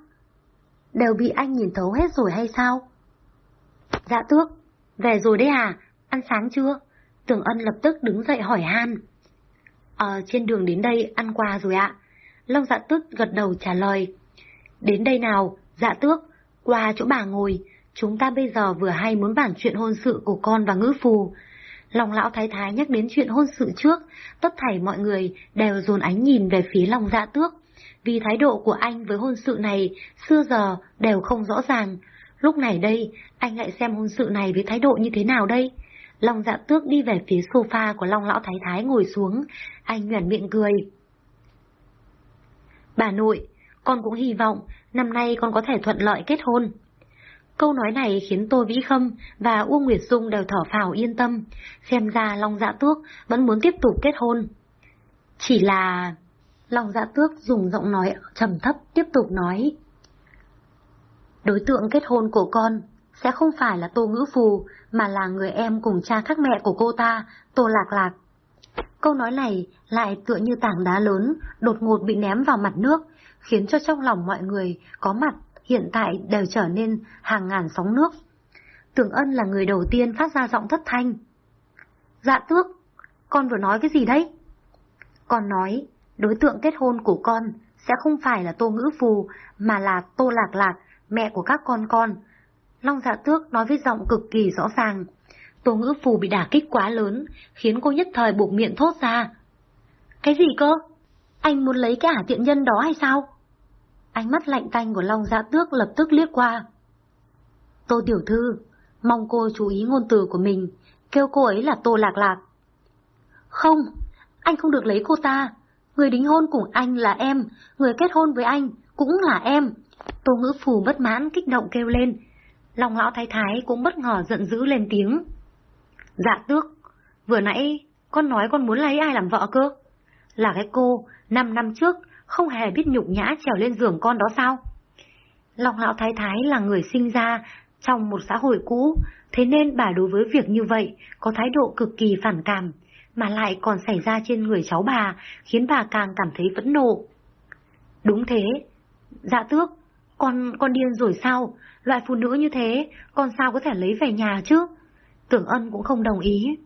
đều bị anh nhìn thấu hết rồi hay sao? Dạ tước, về rồi đấy à, ăn sáng chưa? Tưởng ân lập tức đứng dậy hỏi han. Ờ, trên đường đến đây ăn quà rồi ạ. Long dạ tước gật đầu trả lời. Đến đây nào, dạ tước, qua chỗ bà ngồi, chúng ta bây giờ vừa hay muốn bàn chuyện hôn sự của con và ngữ phù. Lòng lão thái thái nhắc đến chuyện hôn sự trước, tất thảy mọi người đều dồn ánh nhìn về phía lòng dạ tước. Vì thái độ của anh với hôn sự này xưa giờ đều không rõ ràng. Lúc này đây, anh lại xem hôn sự này với thái độ như thế nào đây? Long dạ tước đi về phía sofa của Long lão thái thái ngồi xuống, anh nhuẩn miệng cười. Bà nội, con cũng hy vọng năm nay con có thể thuận lợi kết hôn. Câu nói này khiến Tô Vĩ Khâm và Uông Nguyệt Dung đều thở phào yên tâm, xem ra Long Dạ Tước vẫn muốn tiếp tục kết hôn. Chỉ là... Long Dạ Tước dùng giọng nói trầm thấp tiếp tục nói. Đối tượng kết hôn của con sẽ không phải là Tô Ngữ Phù, mà là người em cùng cha khác mẹ của cô ta, Tô Lạc Lạc. Câu nói này lại tựa như tảng đá lớn, đột ngột bị ném vào mặt nước, khiến cho trong lòng mọi người có mặt hiện tại đều trở nên hàng ngàn sóng nước. Tưởng ân là người đầu tiên phát ra giọng thất thanh. Dạ tước, con vừa nói cái gì đấy? Con nói, đối tượng kết hôn của con sẽ không phải là Tô Ngữ Phù, mà là Tô Lạc Lạc, mẹ của các con con. Long dạ tước nói với giọng cực kỳ rõ ràng. Tô Ngữ Phù bị đả kích quá lớn, khiến cô nhất thời buộc miệng thốt ra. Cái gì cơ? Anh muốn lấy cái ả tiện nhân đó hay sao? Ánh mắt lạnh tanh của Long Dạ Tước lập tức liếc qua. Tô Tiểu Thư, mong cô chú ý ngôn từ của mình, kêu cô ấy là Tô Lạc Lạc. Không, anh không được lấy cô ta. Người đính hôn cùng anh là em, người kết hôn với anh cũng là em. Tô Ngữ Phù bất mãn kích động kêu lên. Long Lão Thái Thái cũng bất ngờ giận dữ lên tiếng. Dạ tước, vừa nãy con nói con muốn lấy ai làm vợ cơ? Là cái cô, năm năm trước không hề biết nhục nhã trèo lên giường con đó sao? Long lão thái thái là người sinh ra trong một xã hội cũ, thế nên bà đối với việc như vậy có thái độ cực kỳ phản cảm, mà lại còn xảy ra trên người cháu bà, khiến bà càng cảm thấy phẫn nộ. Đúng thế, dạ tước, con, con điên rồi sao? Loại phụ nữ như thế, con sao có thể lấy về nhà chứ? Tưởng ân cũng không đồng ý.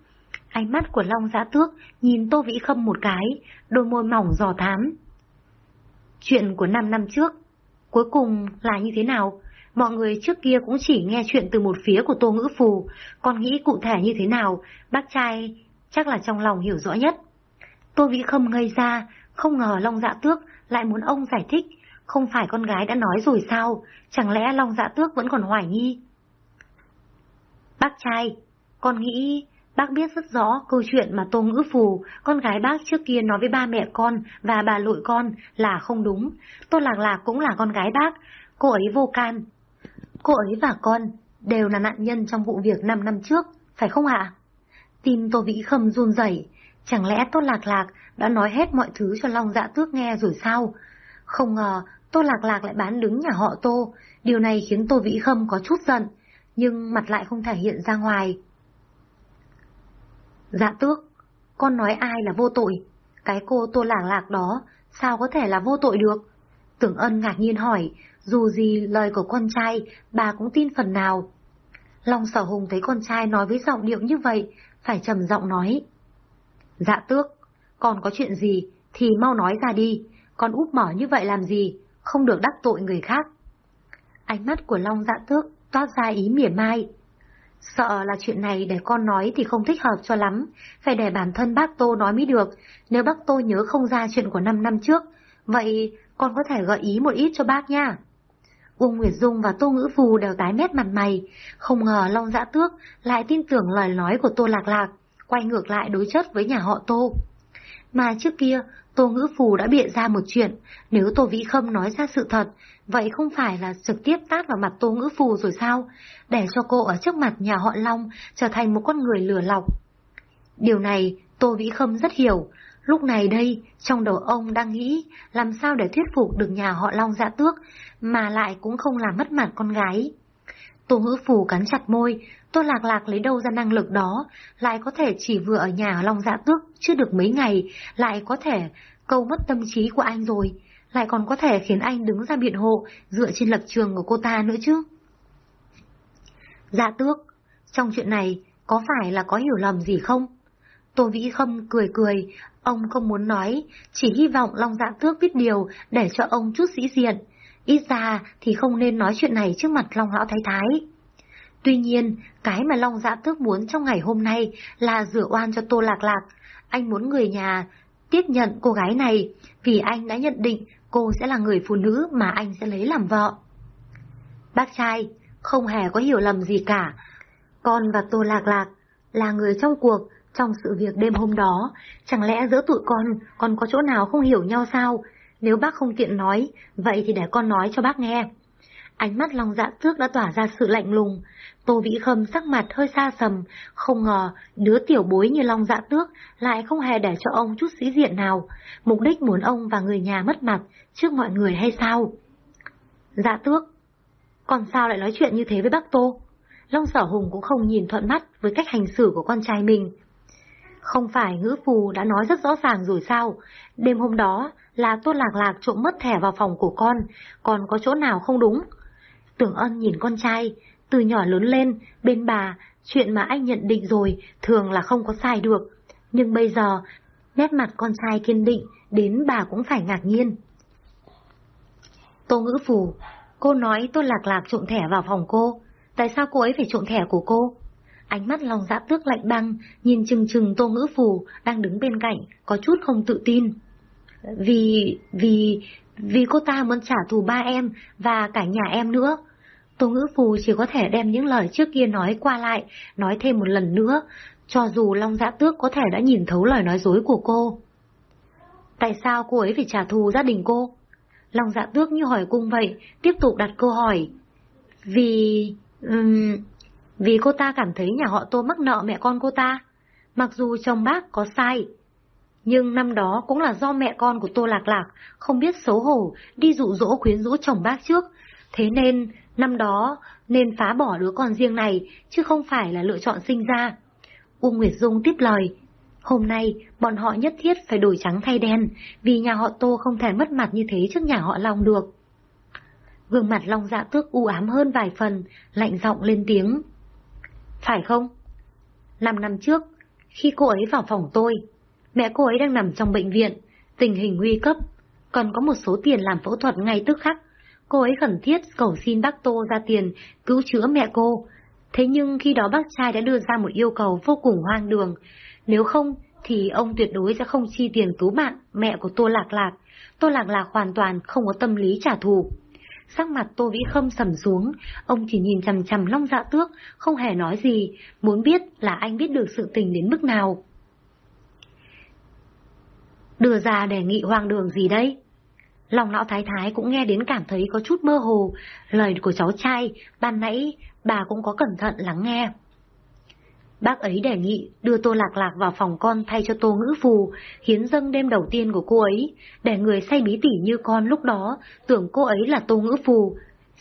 Ánh mắt của Long Giã Tước nhìn Tô Vĩ Khâm một cái, đôi môi mỏng giò thám. Chuyện của năm năm trước, cuối cùng là như thế nào? Mọi người trước kia cũng chỉ nghe chuyện từ một phía của Tô Ngữ Phù, còn nghĩ cụ thể như thế nào, bác trai chắc là trong lòng hiểu rõ nhất. Tô Vĩ Khâm ngây ra, không ngờ Long Dạ Tước lại muốn ông giải thích, không phải con gái đã nói rồi sao, chẳng lẽ Long Dạ Tước vẫn còn hoài nghi. Bác trai, con nghĩ bác biết rất rõ câu chuyện mà Tô Ngữ Phù, con gái bác trước kia nói với ba mẹ con và bà nội con là không đúng. Tô Lạc Lạc cũng là con gái bác, cô ấy vô can. Cô ấy và con đều là nạn nhân trong vụ việc 5 năm trước, phải không ạ? Tim Tô Vĩ Khâm run rẩy, chẳng lẽ Tô Lạc Lạc đã nói hết mọi thứ cho Long Dạ Tước nghe rồi sao? Không ngờ Tô Lạc Lạc lại bán đứng nhà họ Tô, điều này khiến Tô Vĩ Khâm có chút giận, nhưng mặt lại không thể hiện ra ngoài. Dạ tước, con nói ai là vô tội? Cái cô Tô Lạc Lạc đó, sao có thể là vô tội được? Tưởng ân ngạc nhiên hỏi, dù gì lời của con trai, bà cũng tin phần nào. Long sở hùng thấy con trai nói với giọng điệu như vậy, phải trầm giọng nói. Dạ tước, còn có chuyện gì thì mau nói ra đi, con úp mở như vậy làm gì, không được đắc tội người khác. Ánh mắt của Long dạ tước toát ra ý mỉa mai. Sợ là chuyện này để con nói thì không thích hợp cho lắm, phải để bản thân bác Tô nói mới được, nếu bác Tô nhớ không ra chuyện của 5 năm trước, vậy con có thể gợi ý một ít cho bác nha. Uông Nguyệt Dung và Tô Ngữ Phù đều tái mét mặt mày, không ngờ Long Dã Tước lại tin tưởng lời nói của Tô Lạc Lạc, quay ngược lại đối chất với nhà họ Tô. Mà trước kia, Tô Ngữ Phù đã bịa ra một chuyện, nếu Tô Vĩ Khâm nói ra sự thật, vậy không phải là trực tiếp tát vào mặt Tô Ngữ Phù rồi sao? Để cho cô ở trước mặt nhà họ Long trở thành một con người lừa lọc. Điều này Tô Vĩ Khâm rất hiểu, lúc này đây trong đầu ông đang nghĩ làm sao để thuyết phục được nhà họ Long dạ tước mà lại cũng không làm mất mặt con gái. Tô ngữ phù cắn chặt môi, Tô Lạc Lạc lấy đâu ra năng lực đó, lại có thể chỉ vừa ở nhà Long Dạ Tước chưa được mấy ngày, lại có thể câu mất tâm trí của anh rồi, lại còn có thể khiến anh đứng ra biện hộ dựa trên lập trường của cô ta nữa chứ. Dạ Tước, trong chuyện này có phải là có hiểu lầm gì không? Tô Vĩ Khâm cười cười, ông không muốn nói, chỉ hy vọng Long Dạ Tước biết điều để cho ông chút sĩ diện. Ít ra thì không nên nói chuyện này trước mặt Long Lão Thái Thái. Tuy nhiên, cái mà Long Dạ Tước muốn trong ngày hôm nay là rửa oan cho Tô Lạc Lạc. Anh muốn người nhà tiếp nhận cô gái này vì anh đã nhận định cô sẽ là người phụ nữ mà anh sẽ lấy làm vợ. Bác trai, không hề có hiểu lầm gì cả. Con và Tô Lạc Lạc là người trong cuộc trong sự việc đêm hôm đó. Chẳng lẽ giữa tụi con còn có chỗ nào không hiểu nhau sao? Nếu bác không tiện nói, vậy thì để con nói cho bác nghe. Ánh mắt Long Dạ Tước đã tỏa ra sự lạnh lùng. Tô Vĩ Khâm sắc mặt hơi xa sầm, không ngờ đứa tiểu bối như Long Dạ Tước lại không hề để cho ông chút sĩ diện nào, mục đích muốn ông và người nhà mất mặt trước mọi người hay sao? Dạ Tước, còn sao lại nói chuyện như thế với bác Tô? Long Sở Hùng cũng không nhìn thuận mắt với cách hành xử của con trai mình. Không phải ngữ phù đã nói rất rõ ràng rồi sao? Đêm hôm đó là Tô Lạc Lạc trộm mất thẻ vào phòng của con, còn có chỗ nào không đúng? Tưởng ân nhìn con trai, từ nhỏ lớn lên, bên bà, chuyện mà anh nhận định rồi thường là không có sai được. Nhưng bây giờ, nét mặt con trai kiên định, đến bà cũng phải ngạc nhiên. Tô ngữ phù, cô nói tôi lạc lạc trộm thẻ vào phòng cô. Tại sao cô ấy phải trộm thẻ của cô? Ánh mắt lòng dạ tước lạnh băng, nhìn chừng chừng tô ngữ phù đang đứng bên cạnh, có chút không tự tin. Vì, vì, vì cô ta muốn trả thù ba em và cả nhà em nữa. Tô ngữ phù chỉ có thể đem những lời trước kia nói qua lại, nói thêm một lần nữa, cho dù Long Dạ Tước có thể đã nhìn thấu lời nói dối của cô. Tại sao cô ấy phải trả thù gia đình cô? Long Dạ Tước như hỏi cung vậy, tiếp tục đặt câu hỏi. Vì... Um, vì cô ta cảm thấy nhà họ Tô mắc nợ mẹ con cô ta. Mặc dù chồng bác có sai, nhưng năm đó cũng là do mẹ con của Tô Lạc Lạc không biết xấu hổ đi dụ dỗ khuyến rũ chồng bác trước. Thế nên, năm đó nên phá bỏ đứa con riêng này, chứ không phải là lựa chọn sinh ra. Uông Nguyệt Dung tiếp lời. Hôm nay, bọn họ nhất thiết phải đổi trắng thay đen, vì nhà họ Tô không thể mất mặt như thế trước nhà họ Long được. Gương mặt Long dạ tước u ám hơn vài phần, lạnh giọng lên tiếng. Phải không? Năm năm trước, khi cô ấy vào phòng tôi, Mẹ cô ấy đang nằm trong bệnh viện, tình hình nguy cấp, còn có một số tiền làm phẫu thuật ngay tức khắc. cô ấy khẩn thiết cầu xin bác Tô ra tiền cứu chữa mẹ cô. Thế nhưng khi đó bác trai đã đưa ra một yêu cầu vô cùng hoang đường. Nếu không, thì ông tuyệt đối sẽ không chi tiền cứu mạng mẹ của Tô Lạc Lạc. Tô Lạc Lạc hoàn toàn không có tâm lý trả thù. Sắc mặt Tô Vĩ Khâm sầm xuống, ông chỉ nhìn chằm chằm Long Dạ Tước, không hề nói gì, muốn biết là anh biết được sự tình đến mức nào. Đưa ra đề nghị hoang đường gì đây? Lòng lão thái thái cũng nghe đến cảm thấy có chút mơ hồ, lời của cháu trai, ban nãy bà cũng có cẩn thận lắng nghe. Bác ấy đề nghị đưa Tô Lạc Lạc vào phòng con thay cho Tô Ngữ Phù, hiến dâng đêm đầu tiên của cô ấy, để người say bí tỉ như con lúc đó tưởng cô ấy là Tô Ngữ Phù.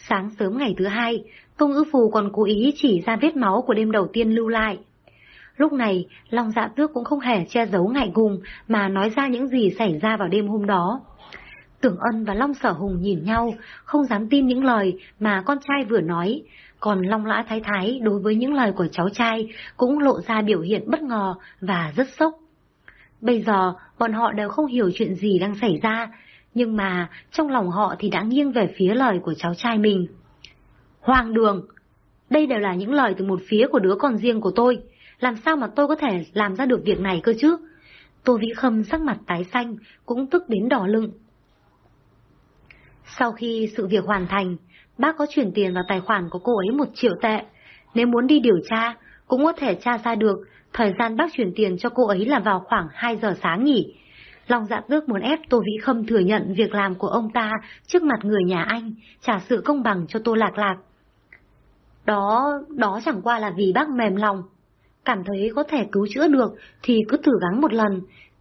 Sáng sớm ngày thứ hai, Tô Ngữ Phù còn cố ý chỉ ra vết máu của đêm đầu tiên lưu lại. Lúc này, Long Dạ Tước cũng không hề che giấu ngại ngùng mà nói ra những gì xảy ra vào đêm hôm đó. Tưởng Ân và Long Sở Hùng nhìn nhau, không dám tin những lời mà con trai vừa nói, còn Long Lã Thái Thái đối với những lời của cháu trai cũng lộ ra biểu hiện bất ngờ và rất sốc. Bây giờ, bọn họ đều không hiểu chuyện gì đang xảy ra, nhưng mà trong lòng họ thì đã nghiêng về phía lời của cháu trai mình. Hoàng đường! Đây đều là những lời từ một phía của đứa con riêng của tôi, làm sao mà tôi có thể làm ra được việc này cơ chứ? Tô Vĩ Khâm sắc mặt tái xanh, cũng tức đến đỏ lưng. Sau khi sự việc hoàn thành, bác có chuyển tiền vào tài khoản của cô ấy một triệu tệ. Nếu muốn đi điều tra, cũng có thể tra ra được thời gian bác chuyển tiền cho cô ấy là vào khoảng 2 giờ sáng nhỉ? Long dạ tước muốn ép Tô Vĩ Khâm thừa nhận việc làm của ông ta trước mặt người nhà anh, trả sự công bằng cho Tô Lạc Lạc. Đó, đó chẳng qua là vì bác mềm lòng. Cảm thấy có thể cứu chữa được thì cứ thử gắng một lần,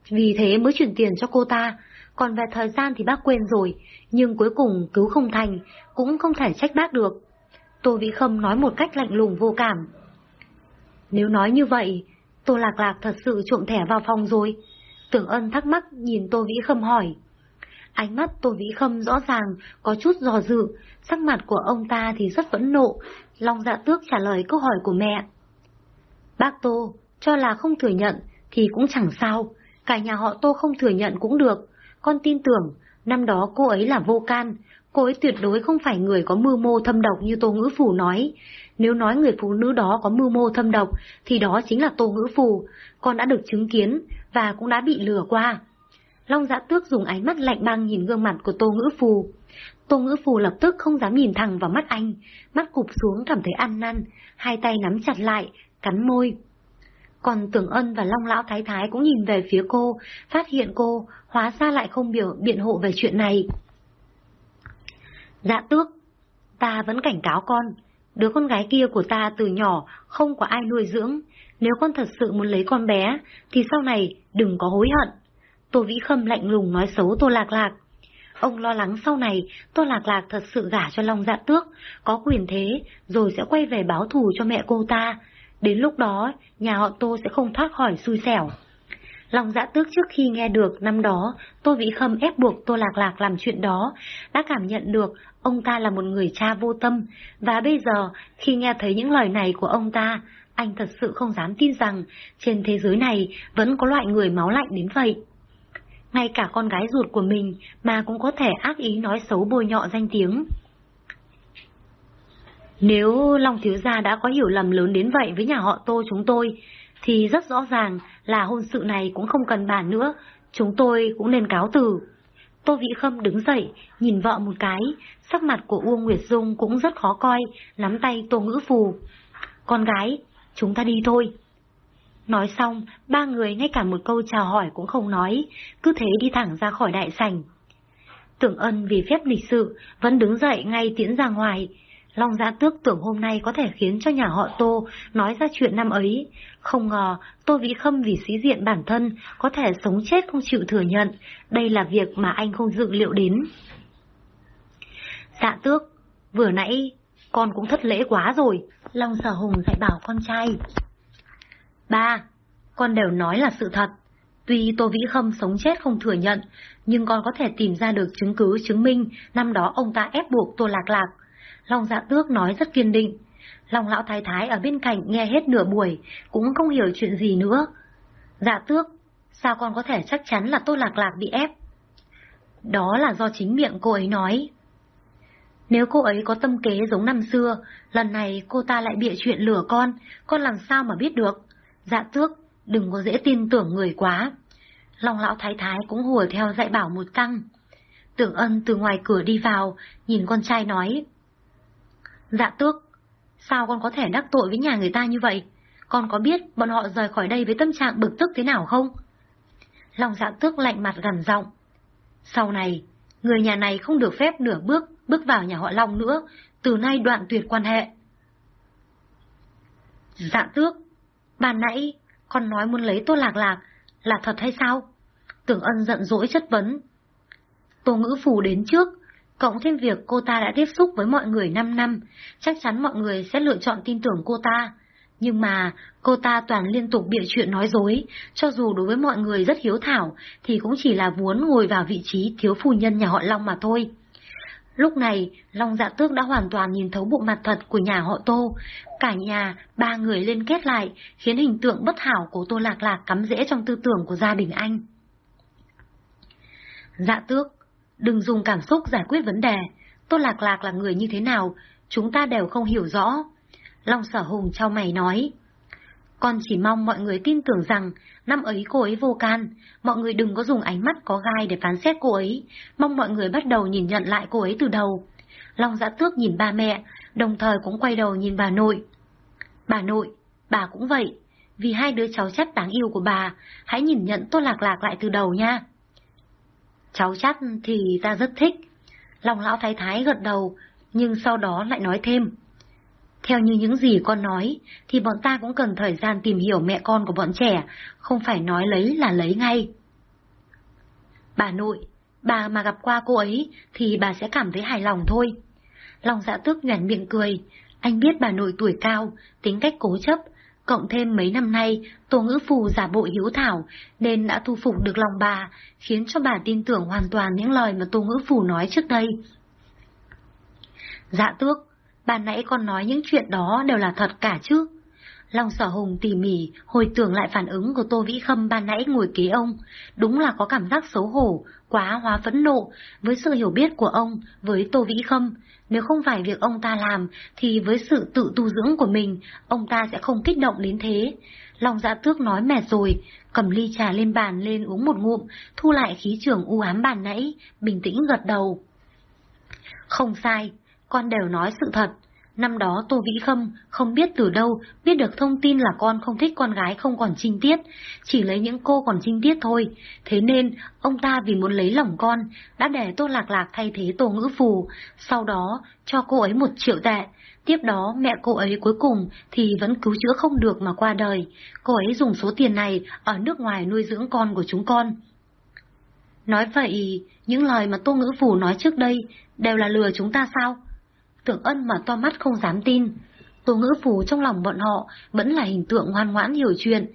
vì thế mới chuyển tiền cho cô ta, còn về thời gian thì bác quên rồi, nhưng cuối cùng cứu không thành, cũng không thể trách bác được. Tô Vĩ Khâm nói một cách lạnh lùng vô cảm. Nếu nói như vậy, Tô Lạc Lạc thật sự trộm thẻ vào phòng rồi. Tưởng ân thắc mắc nhìn Tô Vĩ Khâm hỏi. Ánh mắt Tô Vĩ Khâm rõ ràng có chút dò dự, sắc mặt của ông ta thì rất phẫn nộ. Long dạ tước trả lời câu hỏi của mẹ. Bác Tô, cho là không thừa nhận thì cũng chẳng sao, cả nhà họ Tô không thừa nhận cũng được. Con tin tưởng, năm đó cô ấy là vô can, cô ấy tuyệt đối không phải người có mưu mô thâm độc như Tô Ngữ Phù nói. Nếu nói người phụ nữ đó có mưu mô thâm độc, thì đó chính là Tô Ngữ Phù, con đã được chứng kiến và cũng đã bị lừa qua. Long Giã Tước dùng ánh mắt lạnh băng nhìn gương mặt của Tô Ngữ Phù. Tô Ngữ Phù lập tức không dám nhìn thẳng vào mắt anh, mắt cụp xuống cảm thấy ăn năn, hai tay nắm chặt lại, cắn môi. Còn Tưởng Ân và Long Lão Thái Thái cũng nhìn về phía cô, phát hiện cô, hóa ra lại không biểu biện hộ về chuyện này. Dạ tước, ta vẫn cảnh cáo con, đứa con gái kia của ta từ nhỏ không có ai nuôi dưỡng, nếu con thật sự muốn lấy con bé, thì sau này đừng có hối hận. Tô Vĩ Khâm lạnh lùng nói xấu Tô Lạc Lạc. Ông lo lắng sau này Tô Lạc Lạc thật sự gả cho Long Dạ Tước, có quyền thế, rồi sẽ quay về báo thù cho mẹ cô ta, Đến lúc đó, nhà họ Tô sẽ không thoát khỏi xui xẻo. Lòng dạ tước trước khi nghe được năm đó, Tô Vĩ Khâm ép buộc Tô Lạc Lạc làm chuyện đó, đã cảm nhận được ông ta là một người cha vô tâm, và bây giờ, khi nghe thấy những lời này của ông ta, anh thật sự không dám tin rằng trên thế giới này vẫn có loại người máu lạnh đến vậy. Ngay cả con gái ruột của mình mà cũng có thể ác ý nói xấu bôi nhọ danh tiếng. Nếu Long Thiếu Gia đã có hiểu lầm lớn đến vậy với nhà họ Tô chúng tôi, thì rất rõ ràng là hôn sự này cũng không cần bàn nữa, chúng tôi cũng nên cáo từ. Tô Vĩ Khâm đứng dậy, nhìn vợ một cái, sắc mặt của Uông Nguyệt Dung cũng rất khó coi, nắm tay Tô Ngữ Phù. Con gái, chúng ta đi thôi. Nói xong, ba người ngay cả một câu chào hỏi cũng không nói, cứ thế đi thẳng ra khỏi đại sảnh. Tưởng ân vì phép lịch sự, vẫn đứng dậy ngay tiễn ra ngoài, Long Giã Tước tưởng hôm nay có thể khiến cho nhà họ Tô nói ra chuyện năm ấy. Không ngờ, Tô Vĩ Khâm vì sĩ diện bản thân, có thể sống chết không chịu thừa nhận. Đây là việc mà anh không dự liệu đến. Dạ Tước, vừa nãy, con cũng thất lễ quá rồi. Long Sở Hùng dạy bảo con trai. Ba, con đều nói là sự thật. Tuy Tô Vĩ Khâm sống chết không thừa nhận, nhưng con có thể tìm ra được chứng cứ chứng minh năm đó ông ta ép buộc Tô Lạc Lạc Long dạ tước nói rất kiên định. Long lão thái thái ở bên cạnh nghe hết nửa buổi, cũng không hiểu chuyện gì nữa. Dạ tước, sao con có thể chắc chắn là tôi lạc lạc bị ép? Đó là do chính miệng cô ấy nói. Nếu cô ấy có tâm kế giống năm xưa, lần này cô ta lại bịa chuyện lừa con, con làm sao mà biết được? Dạ tước, đừng có dễ tin tưởng người quá. Long lão thái thái cũng hùa theo dạy bảo một căng. Tưởng ân từ ngoài cửa đi vào, nhìn con trai nói. Dạ tước, sao con có thể đắc tội với nhà người ta như vậy? Con có biết bọn họ rời khỏi đây với tâm trạng bực tức thế nào không? lòng dạ tước lạnh mặt gần giọng. Sau này, người nhà này không được phép nửa bước bước vào nhà họ Long nữa, từ nay đoạn tuyệt quan hệ. Dạ tước, bà nãy con nói muốn lấy Tô Lạc Lạc là thật hay sao? Tưởng ân giận dỗi chất vấn. Tô ngữ phù đến trước, cộng thêm việc cô ta đã tiếp xúc với mọi người 5 năm, chắc chắn mọi người sẽ lựa chọn tin tưởng cô ta. Nhưng mà cô ta toàn liên tục bịa chuyện nói dối, cho dù đối với mọi người rất hiếu thảo, thì cũng chỉ là muốn ngồi vào vị trí thiếu phu nhân nhà họ Long mà thôi. Lúc này, Long Dạ Tước đã hoàn toàn nhìn thấu bộ mặt thật của nhà họ Tô. Cả nhà, ba người liên kết lại, khiến hình tượng bất hảo của Tô Lạc Lạc cắm rễ trong tư tưởng của gia đình anh. Dạ Tước, đừng dùng cảm xúc giải quyết vấn đề. Tô Lạc Lạc là người như thế nào, chúng ta đều không hiểu rõ. Long Sở Hùng trao mày nói. Con chỉ mong mọi người tin tưởng rằng năm ấy cô ấy vô can, mọi người đừng có dùng ánh mắt có gai để phán xét cô ấy, mong mọi người bắt đầu nhìn nhận lại cô ấy từ đầu. Long Dã Tước nhìn ba mẹ, đồng thời cũng quay đầu nhìn bà nội. Bà nội, bà cũng vậy, vì hai đứa cháu chắc đáng yêu của bà, hãy nhìn nhận Tô Lạc Lạc lại từ đầu nha. Cháu chắc thì ta rất thích. Long lão thái thái gật đầu, nhưng sau đó lại nói thêm. Theo như những gì con nói, thì bọn ta cũng cần thời gian tìm hiểu mẹ con của bọn trẻ, không phải nói lấy là lấy ngay. Bà nội, bà mà gặp qua cô ấy thì bà sẽ cảm thấy hài lòng thôi. Lòng dạ tước nhoẻn miệng cười, anh biết bà nội tuổi cao, tính cách cố chấp, cộng thêm mấy năm nay Tô ngữ phù giả bộ hiếu thảo nên đã thu phục được lòng bà, khiến cho bà tin tưởng hoàn toàn những lời mà Tô ngữ phù nói trước đây. Dạ tước, bà nãy còn nói những chuyện đó đều là thật cả chứ. Long sở hùng tỉ mỉ, hồi tưởng lại phản ứng của Tô Vĩ Khâm ban nãy ngồi kế ông. Đúng là có cảm giác xấu hổ, quá hóa phẫn nộ, với sự hiểu biết của ông, với Tô Vĩ Khâm. Nếu không phải việc ông ta làm, thì với sự tự tu dưỡng của mình, ông ta sẽ không kích động đến thế. Long dạ tước nói mệt rồi, cầm ly trà lên bàn lên uống một ngụm, thu lại khí trường u ám bàn nãy, bình tĩnh gật đầu. Không sai, con đều nói sự thật. Năm đó Tô Vĩ Khâm không biết từ đâu biết được thông tin là con không thích con gái không còn trinh tiết, chỉ lấy những cô còn trinh tiết thôi. Thế nên, ông ta vì muốn lấy lòng con, đã để Tô Lạc Lạc thay thế Tô Ngữ Phù, sau đó cho cô ấy một triệu tệ. Tiếp đó mẹ cô ấy cuối cùng thì vẫn cứu chữa không được mà qua đời. Cô ấy dùng số tiền này ở nước ngoài nuôi dưỡng con của chúng con. Nói vậy, những lời mà Tô Ngữ Phù nói trước đây đều là lừa chúng ta sao? Tưởng ân mà to mắt không dám tin. Tô ngữ phù trong lòng bọn họ vẫn là hình tượng ngoan ngoãn hiểu chuyện.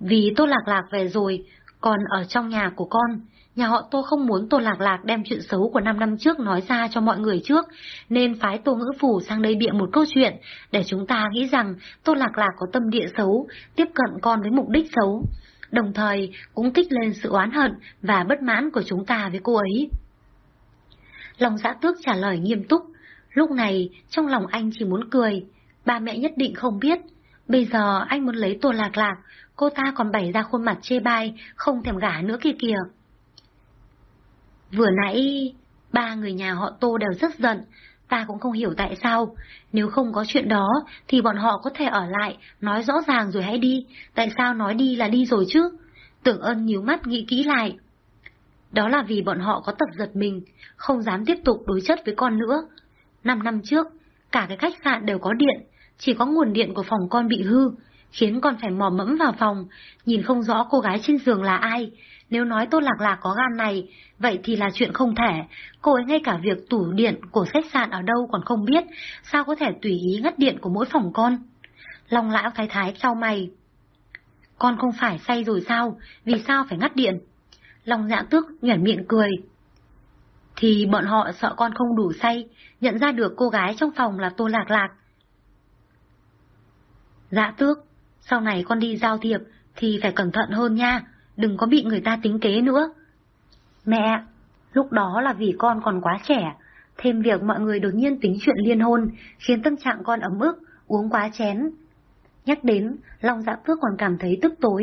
Vì Tô Lạc Lạc về rồi, còn ở trong nhà của con, nhà họ Tô không muốn Tô Lạc Lạc đem chuyện xấu của 5 năm trước nói ra cho mọi người trước, nên phái Tô Ngữ Phủ sang đây bịa một câu chuyện, để chúng ta nghĩ rằng Tô Lạc Lạc có tâm địa xấu, tiếp cận con với mục đích xấu, đồng thời cũng kích lên sự oán hận và bất mãn của chúng ta với cô ấy. Lòng giã dạ tước trả lời nghiêm túc, Lúc này, trong lòng anh chỉ muốn cười, ba mẹ nhất định không biết. Bây giờ anh muốn lấy Tô Lạc Lạc, cô ta còn bày ra khuôn mặt chê bai, không thèm gả nữa kia kìa. Vừa nãy, ba người nhà họ Tô đều rất giận, ta cũng không hiểu tại sao. Nếu không có chuyện đó, thì bọn họ có thể ở lại, nói rõ ràng rồi hãy đi. Tại sao nói đi là đi rồi chứ? Tưởng ơn nhíu mắt nghĩ kỹ lại. Đó là vì bọn họ có tập giật mình, không dám tiếp tục đối chất với con nữa. Năm năm trước, cả cái khách sạn đều có điện, chỉ có nguồn điện của phòng con bị hư, khiến con phải mò mẫm vào phòng, nhìn không rõ cô gái trên giường là ai. Nếu nói Tô Lạc Lạc có gan này, vậy thì là chuyện không thể. Cô ấy ngay cả việc tủ điện của khách sạn ở đâu còn không biết, sao có thể tùy ý ngắt điện của mỗi phòng con. Long lão thái thái trao mày. Con không phải say rồi sao, vì sao phải ngắt điện? Long dạ tước nhuẩn miệng cười. Thì bọn họ sợ con không đủ say, nhận ra được cô gái trong phòng là Tô Lạc Lạc. Dạ tước, sau này con đi giao thiệp thì phải cẩn thận hơn nha, đừng có bị người ta tính kế nữa. Mẹ, lúc đó là vì con còn quá trẻ, Thêm việc mọi người đột nhiên tính chuyện liên hôn, khiến tâm trạng con ấm ức, uống quá chén. Nhắc đến, Long Dạ Tước còn cảm thấy tức tối.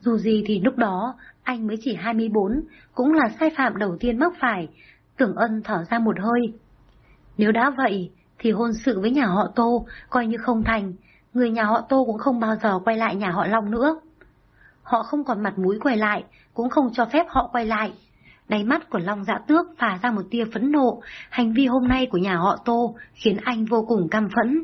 Dù gì thì lúc đó, anh mới chỉ 24, cũng là sai phạm đầu tiên mắc phải. Tưởng ân thở ra một hơi. Nếu đã vậy, thì hôn sự với nhà họ Tô coi như không thành, người nhà họ Tô cũng không bao giờ quay lại nhà họ Long nữa. Họ không còn mặt mũi quay lại, cũng không cho phép họ quay lại. Đáy mắt của Long Dạ Tước phả ra một tia phẫn nộ, hành vi hôm nay của nhà họ Tô khiến anh vô cùng căm phẫn.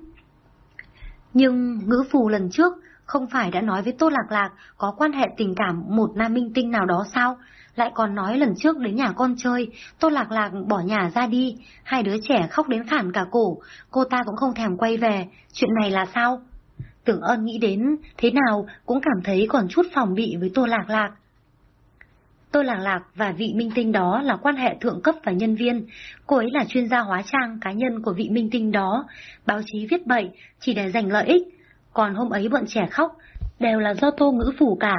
Nhưng ngữ phù lần trước không phải đã nói với Tô Lạc Lạc có quan hệ tình cảm một nam minh tinh nào đó sao? Lại còn nói lần trước đến nhà con chơi, Tô Lạc Lạc bỏ nhà ra đi, hai đứa trẻ khóc đến khản cả cổ, cô ta cũng không thèm quay về, chuyện này là sao? Tưởng ơn nghĩ đến, thế nào cũng cảm thấy còn chút phòng bị với Tô Lạc Lạc. Tô Lạc Lạc và vị minh tinh đó là quan hệ thượng cấp và nhân viên. Cô ấy là chuyên gia hóa trang cá nhân của vị minh tinh đó. Báo chí viết bậy chỉ để giành lợi ích. Còn hôm ấy bọn trẻ khóc đều là do tô ngữ phủ cả.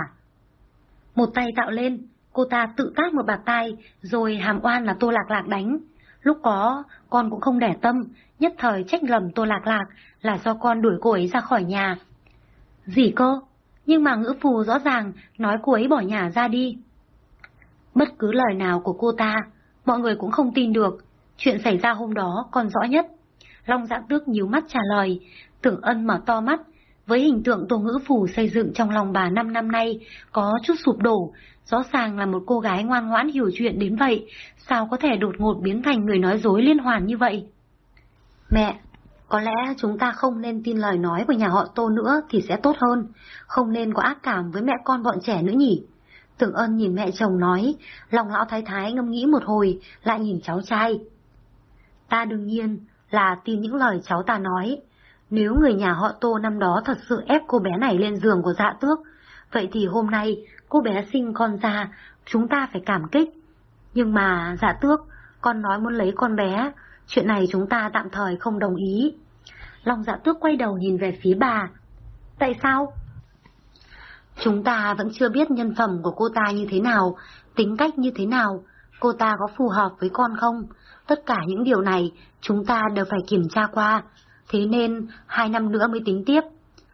Một tay tạo lên, cô ta tự tác một bạt tay, rồi hàm oan là tô lạc lạc đánh. Lúc có, con cũng không để tâm, nhất thời trách lầm tô lạc lạc là do con đuổi cô ấy ra khỏi nhà. Gì cơ? Nhưng mà ngữ phù rõ ràng nói cô ấy bỏ nhà ra đi. Bất cứ lời nào của cô ta, mọi người cũng không tin được. Chuyện xảy ra hôm đó còn rõ nhất. Long dạng tước nhíu mắt trả lời, tưởng ân mở to mắt. Với hình tượng Tô Ngữ Phủ xây dựng trong lòng bà năm năm nay có chút sụp đổ, rõ ràng là một cô gái ngoan ngoãn hiểu chuyện đến vậy, sao có thể đột ngột biến thành người nói dối liên hoàn như vậy? Mẹ, có lẽ chúng ta không nên tin lời nói của nhà họ Tô nữa thì sẽ tốt hơn, không nên có ác cảm với mẹ con bọn trẻ nữa nhỉ? Tưởng ơn nhìn mẹ chồng nói, lòng lão thái thái ngâm nghĩ một hồi, lại nhìn cháu trai. Ta đương nhiên là tin những lời cháu ta nói. Nếu người nhà họ Tô năm đó thật sự ép cô bé này lên giường của dạ tước, vậy thì hôm nay cô bé sinh con ra, chúng ta phải cảm kích. Nhưng mà dạ tước, con nói muốn lấy con bé, chuyện này chúng ta tạm thời không đồng ý. Long dạ tước quay đầu nhìn về phía bà. Tại sao? Chúng ta vẫn chưa biết nhân phẩm của cô ta như thế nào, tính cách như thế nào, cô ta có phù hợp với con không? Tất cả những điều này chúng ta đều phải kiểm tra qua, thế nên hai năm nữa mới tính tiếp.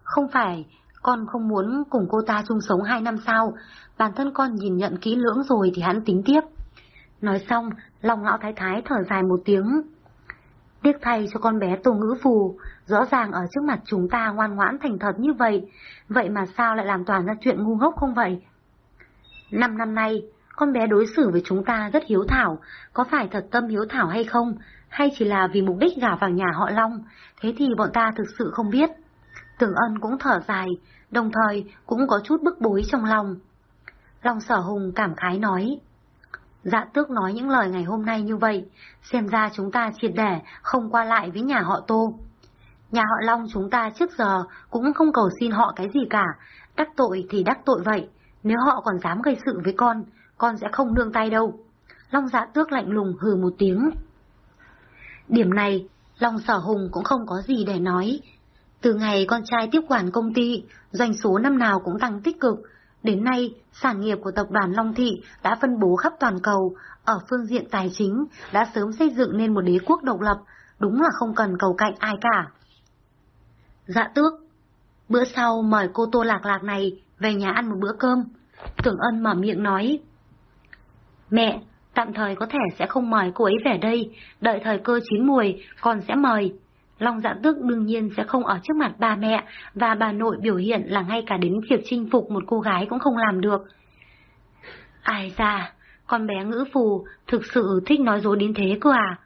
Không phải con không muốn cùng cô ta chung sống hai năm sau, bản thân con nhìn nhận kỹ lưỡng rồi thì hắn tính tiếp. Nói xong, lòng lão thái thái thở dài một tiếng. Tiếc thay cho con bé tô ngữ phù, rõ ràng ở trước mặt chúng ta ngoan ngoãn thành thật như vậy, vậy mà sao lại làm toàn ra chuyện ngu ngốc không vậy? Năm năm nay, con bé đối xử với chúng ta rất hiếu thảo, có phải thật tâm hiếu thảo hay không, hay chỉ là vì mục đích gả vào nhà họ Long, thế thì bọn ta thực sự không biết. Tưởng ân cũng thở dài, đồng thời cũng có chút bức bối trong lòng. Long sở hùng cảm khái nói. Dạ tước nói những lời ngày hôm nay như vậy, xem ra chúng ta triệt để không qua lại với nhà họ Tô. Nhà họ Long chúng ta trước giờ cũng không cầu xin họ cái gì cả, đắc tội thì đắc tội vậy, nếu họ còn dám gây sự với con, con sẽ không nương tay đâu. Long dạ tước lạnh lùng hừ một tiếng. Điểm này, Long sở hùng cũng không có gì để nói. Từ ngày con trai tiếp quản công ty, doanh số năm nào cũng tăng tích cực, Đến nay, sản nghiệp của tập đoàn Long Thị đã phân bố khắp toàn cầu, ở phương diện tài chính đã sớm xây dựng nên một đế quốc độc lập, đúng là không cần cầu cạnh ai cả. Dạ tước, bữa sau mời cô Tô Lạc Lạc này về nhà ăn một bữa cơm. Tưởng ân mở miệng nói. Mẹ, tạm thời có thể sẽ không mời cô ấy về đây, đợi thời cơ chín mùi, còn sẽ mời. Long dạ tước đương nhiên sẽ không ở trước mặt bà mẹ và bà nội biểu hiện là ngay cả đến việc chinh phục một cô gái cũng không làm được. Ai ra, con bé ngữ phù thực sự thích nói dối đến thế cơ à?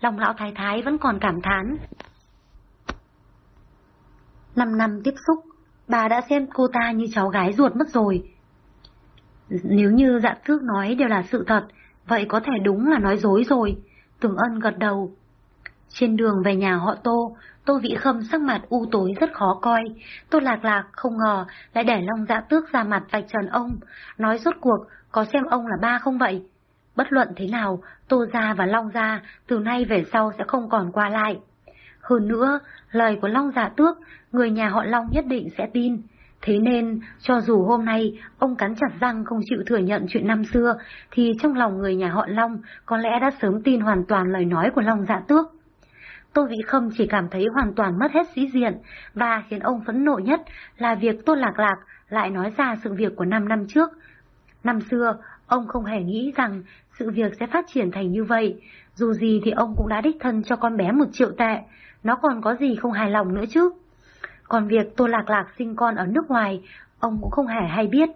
Long lão thái thái vẫn còn cảm thán. Năm năm tiếp xúc, bà đã xem cô ta như cháu gái ruột mất rồi. Nếu như dạ tước nói đều là sự thật, vậy có thể đúng là nói dối rồi. Tưởng ân gật đầu. Trên đường về nhà họ Tô, Tô Vĩ Khâm sắc mặt u tối rất khó coi. Tô Lạc Lạc không ngờ lại để Long Dạ Tước ra mặt vạch trần ông, nói rốt cuộc có xem ông là ba không vậy? Bất luận thế nào, Tô Gia và Long Gia từ nay về sau sẽ không còn qua lại. Hơn nữa, lời của Long Dạ Tước, người nhà họ Long nhất định sẽ tin. Thế nên, cho dù hôm nay ông cắn chặt răng không chịu thừa nhận chuyện năm xưa, thì trong lòng người nhà họ Long có lẽ đã sớm tin hoàn toàn lời nói của Long dạ tước. Tô Vĩ Khâm chỉ cảm thấy hoàn toàn mất hết sĩ diện, và khiến ông phẫn nộ nhất là việc Tô Lạc Lạc lại nói ra sự việc của năm năm trước. Năm xưa, ông không hề nghĩ rằng sự việc sẽ phát triển thành như vậy, dù gì thì ông cũng đã đích thân cho con bé một triệu tệ, nó còn có gì không hài lòng nữa chứ. Còn việc Tô Lạc Lạc sinh con ở nước ngoài, ông cũng không hề hay biết.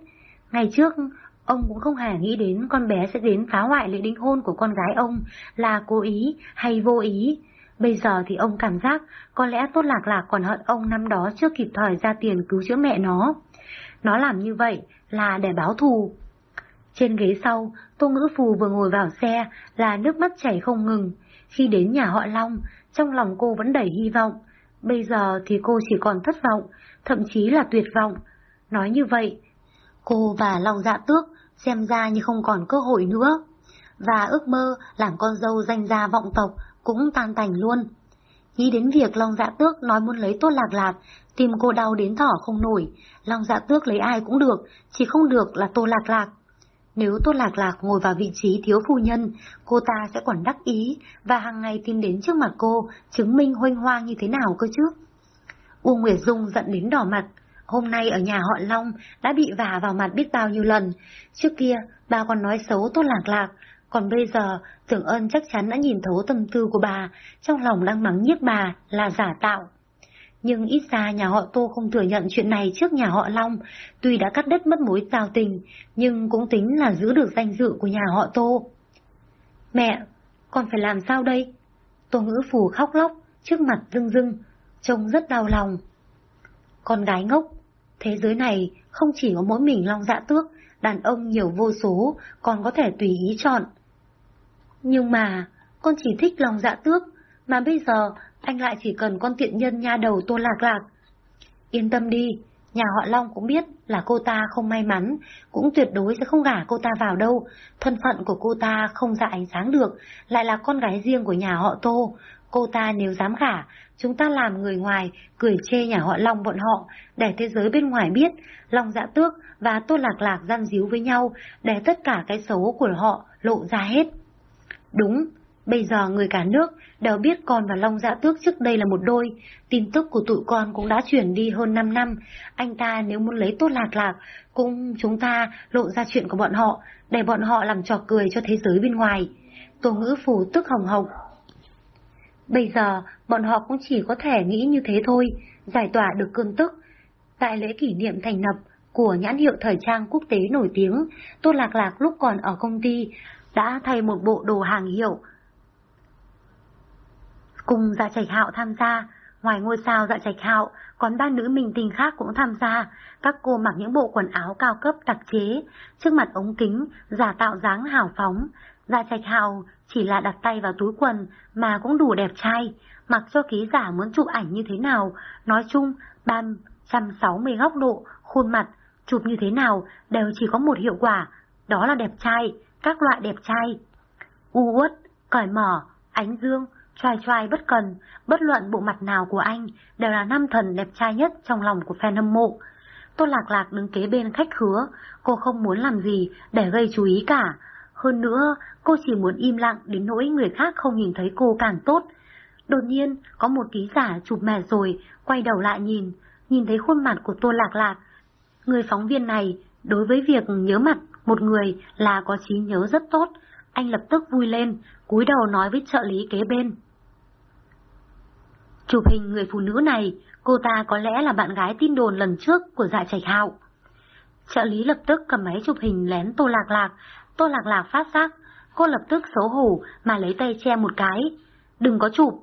Ngày trước, ông cũng không hề nghĩ đến con bé sẽ đến phá hoại lễ đính hôn của con gái ông là cố ý hay vô ý. Bây giờ thì ông cảm giác có lẽ Tốt Lạc Lạc còn hận ông năm đó chưa kịp thời ra tiền cứu chữa mẹ nó. Nó làm như vậy là để báo thù. Trên ghế sau, Tô Ngữ Phù vừa ngồi vào xe là nước mắt chảy không ngừng. Khi đến nhà họ Long, trong lòng cô vẫn đầy hy vọng. Bây giờ thì cô chỉ còn thất vọng, thậm chí là tuyệt vọng. Nói như vậy, cô và Long Dạ Tước xem ra như không còn cơ hội nữa. Và ước mơ làm con dâu danh gia vọng tộc cũng tan tành luôn. Nghĩ đến việc Long Dạ Tước nói muốn lấy tốt lạc lạc, tìm cô đau đến thỏ không nổi. Long Dạ Tước lấy ai cũng được, chỉ không được là Tô Lạc Lạc. Nếu Tô Lạc Lạc ngồi vào vị trí thiếu phu nhân, cô ta sẽ còn đắc ý và hàng ngày tìm đến trước mặt cô chứng minh hoanh hoa như thế nào cơ chứ. Uông Nguyệt Dung giận đến đỏ mặt. Hôm nay ở nhà họ Long đã bị vả vào mặt biết bao nhiêu lần. Trước kia, bà còn nói xấu Tô Lạc Lạc, còn bây giờ Tưởng Ân chắc chắn đã nhìn thấu tâm tư của bà, trong lòng đang mắng nhiếc bà là giả tạo. Nhưng ít ra nhà họ Tô không thừa nhận chuyện này trước nhà họ Long, tuy đã cắt đứt mất mối giao tình, nhưng cũng tính là giữ được danh dự của nhà họ Tô. Mẹ, con phải làm sao đây? Tô ngữ phù khóc lóc, trước mặt rưng rưng, trông rất đau lòng. Con gái ngốc, thế giới này không chỉ có mỗi mình Long dạ tước, đàn ông nhiều vô số, còn có thể tùy ý chọn. Nhưng mà, con chỉ thích lòng dạ tước, mà bây giờ anh lại chỉ cần con tiện nhân nha đầu tô lạc lạc. Yên tâm đi, nhà họ Long cũng biết là cô ta không may mắn, cũng tuyệt đối sẽ không gả cô ta vào đâu. Thân phận của cô ta không ra ánh sáng được, lại là con gái riêng của nhà họ Tô. Cô ta nếu dám gả, chúng ta làm người ngoài, cười chê nhà họ Long bọn họ, để thế giới bên ngoài biết, Long dạ tước và Tô Lạc Lạc gian díu với nhau, để tất cả cái xấu của họ lộ ra hết. Đúng, bây giờ người cả nước đều biết con và Long Dạ Tước trước đây là một đôi, tin tức của tụi con cũng đã chuyển đi hơn 5 năm, anh ta nếu muốn lấy tốt lạc lạc, cũng chúng ta lộ ra chuyện của bọn họ, để bọn họ làm trò cười cho thế giới bên ngoài. Tô ngữ phủ tức hồng hồng Bây giờ, bọn họ cũng chỉ có thể nghĩ như thế thôi, giải tỏa được cơn tức. Tại lễ kỷ niệm thành lập của nhãn hiệu thời trang quốc tế nổi tiếng, Tô Lạc Lạc lúc còn ở công ty đã thay một bộ đồ hàng hiệu. Cùng dạ trạch hạo tham gia, ngoài ngôi sao dạ trạch hạo, còn ba nữ minh tinh khác cũng tham gia. Các cô mặc những bộ quần áo cao cấp đặc chế, trước mặt ống kính, giả tạo dáng hào phóng. Dạ trạch hạo chỉ là đặt tay vào túi quần mà cũng đủ đẹp trai, mặc cho ký giả muốn chụp ảnh như thế nào, nói chung 360 góc độ, khuôn mặt, chụp như thế nào đều chỉ có một hiệu quả, đó là đẹp trai, các loại đẹp trai. U uất, cởi mở, ánh dương, trai trai bất cần, bất luận bộ mặt nào của anh đều là nam thần đẹp trai nhất trong lòng của fan hâm mộ. Tô Lạc Lạc đứng kế bên khách khứa, cô không muốn làm gì để gây chú ý cả. Hơn nữa, cô chỉ muốn im lặng đến nỗi người khác không nhìn thấy cô càng tốt. Đột nhiên, có một ký giả chụp mẹ rồi, quay đầu lại nhìn, nhìn thấy khuôn mặt của Tô Lạc Lạc. Người phóng viên này, đối với việc nhớ mặt một người là có trí nhớ rất tốt, anh lập tức vui lên, cúi đầu nói với trợ lý kế bên. Chụp hình người phụ nữ này, cô ta có lẽ là bạn gái tin đồn lần trước của dạ trạch hạo. Trợ lý lập tức cầm máy chụp hình lén tô lạc lạc, tô lạc lạc phát giác, cô lập tức xấu hổ mà lấy tay che một cái. Đừng có chụp.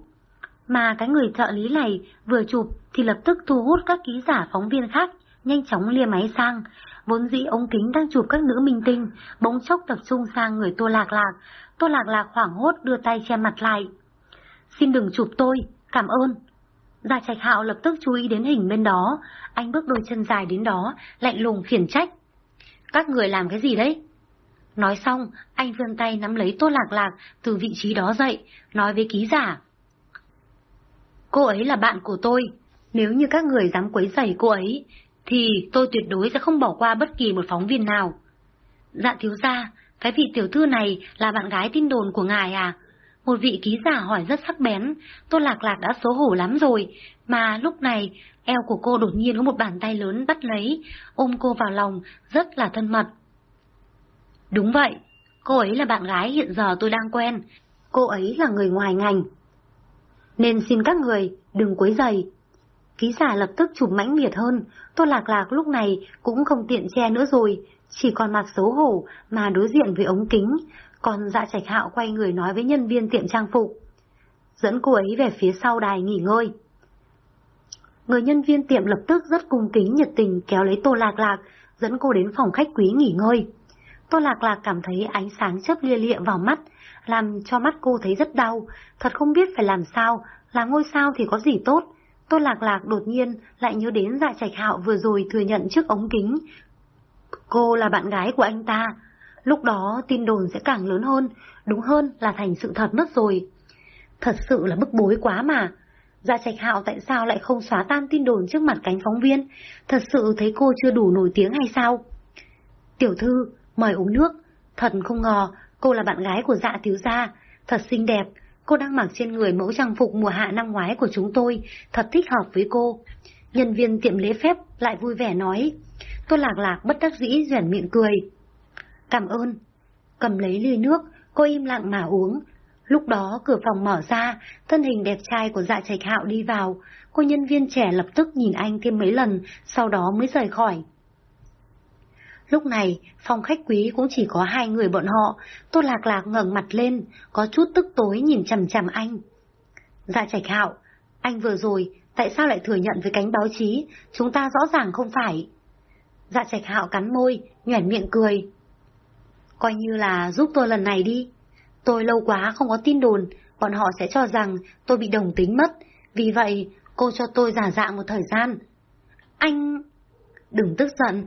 Mà cái người trợ lý này vừa chụp thì lập tức thu hút các ký giả phóng viên khác, nhanh chóng lia máy sang, Vốn dĩ ống kính đang chụp các nữ minh tinh, bỗng chốc tập trung sang người Tô Lạc Lạc. Tô Lạc Lạc hoảng hốt đưa tay che mặt lại. Xin đừng chụp tôi, cảm ơn. Gia Trạch Hạo lập tức chú ý đến hình bên đó, anh bước đôi chân dài đến đó, lạnh lùng khiển trách. Các người làm cái gì đấy? Nói xong, anh vươn tay nắm lấy Tô Lạc Lạc từ vị trí đó dậy, nói với ký giả. Cô ấy là bạn của tôi, nếu như các người dám quấy rầy cô ấy, thì tôi tuyệt đối sẽ không bỏ qua bất kỳ một phóng viên nào. Dạ thiếu gia, cái vị tiểu thư này là bạn gái tin đồn của ngài à? Một vị ký giả hỏi rất sắc bén, tôi lạc lạc đã xấu hổ lắm rồi, mà lúc này eo của cô đột nhiên có một bàn tay lớn bắt lấy, ôm cô vào lòng, rất là thân mật. Đúng vậy, cô ấy là bạn gái hiện giờ tôi đang quen, cô ấy là người ngoài ngành. Nên xin các người đừng quấy giày. Ký giả lập tức chụp mãnh liệt hơn, tôi lạc lạc lúc này cũng không tiện che nữa rồi, chỉ còn mặt xấu hổ mà đối diện với ống kính, còn dạ trạch hạo quay người nói với nhân viên tiệm trang phục. Dẫn cô ấy về phía sau đài nghỉ ngơi. Người nhân viên tiệm lập tức rất cung kính nhiệt tình kéo lấy tô lạc lạc, dẫn cô đến phòng khách quý nghỉ ngơi. Tô lạc lạc cảm thấy ánh sáng chớp lia lịa vào mắt, làm cho mắt cô thấy rất đau, thật không biết phải làm sao, là ngôi sao thì có gì tốt. Tô lạc lạc đột nhiên lại nhớ đến dạ trạch hạo vừa rồi thừa nhận trước ống kính. Cô là bạn gái của anh ta, lúc đó tin đồn sẽ càng lớn hơn, đúng hơn là thành sự thật mất rồi. Thật sự là bức bối quá mà. Dạ trạch hạo tại sao lại không xóa tan tin đồn trước mặt cánh phóng viên? Thật sự thấy cô chưa đủ nổi tiếng hay sao? Tiểu thư, mời uống nước. Thật không ngờ, cô là bạn gái của dạ thiếu gia. Thật xinh đẹp, cô đang mặc trên người mẫu trang phục mùa hạ năm ngoái của chúng tôi, thật thích hợp với cô. Nhân viên tiệm lễ phép lại vui vẻ nói. Tôi lạc lạc bất đắc dĩ rèn miệng cười. Cảm ơn. Cầm lấy ly nước, cô im lặng mà uống. Lúc đó cửa phòng mở ra, thân hình đẹp trai của dạ trạch hạo đi vào. Cô nhân viên trẻ lập tức nhìn anh thêm mấy lần, sau đó mới rời khỏi. Lúc này, phòng khách quý cũng chỉ có hai người bọn họ, Tô Lạc Lạc ngẩng mặt lên, có chút tức tối nhìn chằm chằm anh. Dạ trạch hạo, anh vừa rồi, tại sao lại thừa nhận với cánh báo chí, chúng ta rõ ràng không phải. Dạ trạch hạo cắn môi, nhoẻn miệng cười. Coi như là giúp tôi lần này đi. Tôi lâu quá không có tin đồn, bọn họ sẽ cho rằng tôi bị đồng tính mất, vì vậy cô cho tôi giả dạng một thời gian. Anh... Đừng tức giận,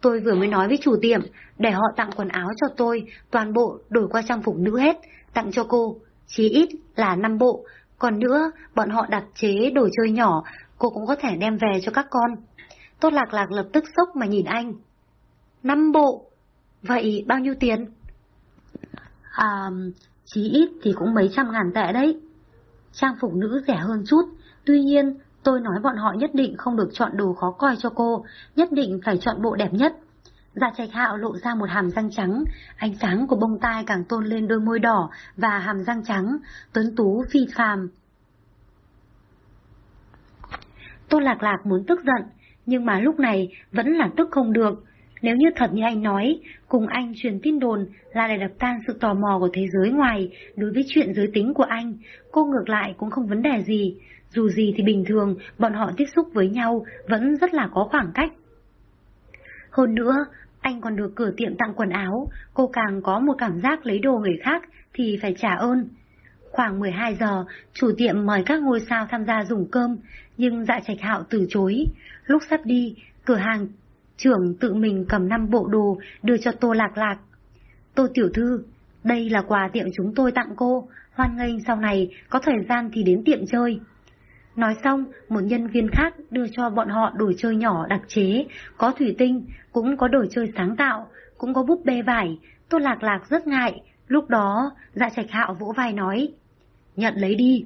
tôi vừa mới nói với chủ tiệm để họ tặng quần áo cho tôi, toàn bộ đổi qua trang phục nữ hết, tặng cho cô, chí ít là 5 bộ, còn nữa bọn họ đặt chế đồ chơi nhỏ, cô cũng có thể đem về cho các con. Tốt lạc lạc lập tức sốc mà nhìn anh. 5 bộ? Vậy bao nhiêu tiền? À, chí ít thì cũng mấy trăm ngàn tệ đấy. Trang phục nữ rẻ hơn chút, tuy nhiên tôi nói bọn họ nhất định không được chọn đồ khó coi cho cô, nhất định phải chọn bộ đẹp nhất. Dạ trạch hạo lộ ra một hàm răng trắng, ánh sáng của bông tai càng tôn lên đôi môi đỏ và hàm răng trắng, tuấn tú phi phàm. Tô Lạc Lạc muốn tức giận, nhưng mà lúc này vẫn là tức không được. Nếu như thật như anh nói, cùng anh truyền tin đồn là để đập tan sự tò mò của thế giới ngoài đối với chuyện giới tính của anh, cô ngược lại cũng không vấn đề gì. Dù gì thì bình thường, bọn họ tiếp xúc với nhau vẫn rất là có khoảng cách. Hơn nữa, anh còn được cửa tiệm tặng quần áo, cô càng có một cảm giác lấy đồ người khác thì phải trả ơn. Khoảng 12 giờ, chủ tiệm mời các ngôi sao tham gia dùng cơm, nhưng dạ trạch hạo từ chối. Lúc sắp đi, cửa hàng trưởng tự mình cầm năm bộ đồ đưa cho Tô Lạc Lạc. Tô Tiểu Thư, đây là quà tiệm chúng tôi tặng cô, hoan nghênh sau này có thời gian thì đến tiệm chơi. Nói xong, một nhân viên khác đưa cho bọn họ đồ chơi nhỏ đặc chế, có thủy tinh, cũng có đồ chơi sáng tạo, cũng có búp bê vải. Tô Lạc Lạc rất ngại, lúc đó dạ trạch hạo vỗ vai nói, nhận lấy đi.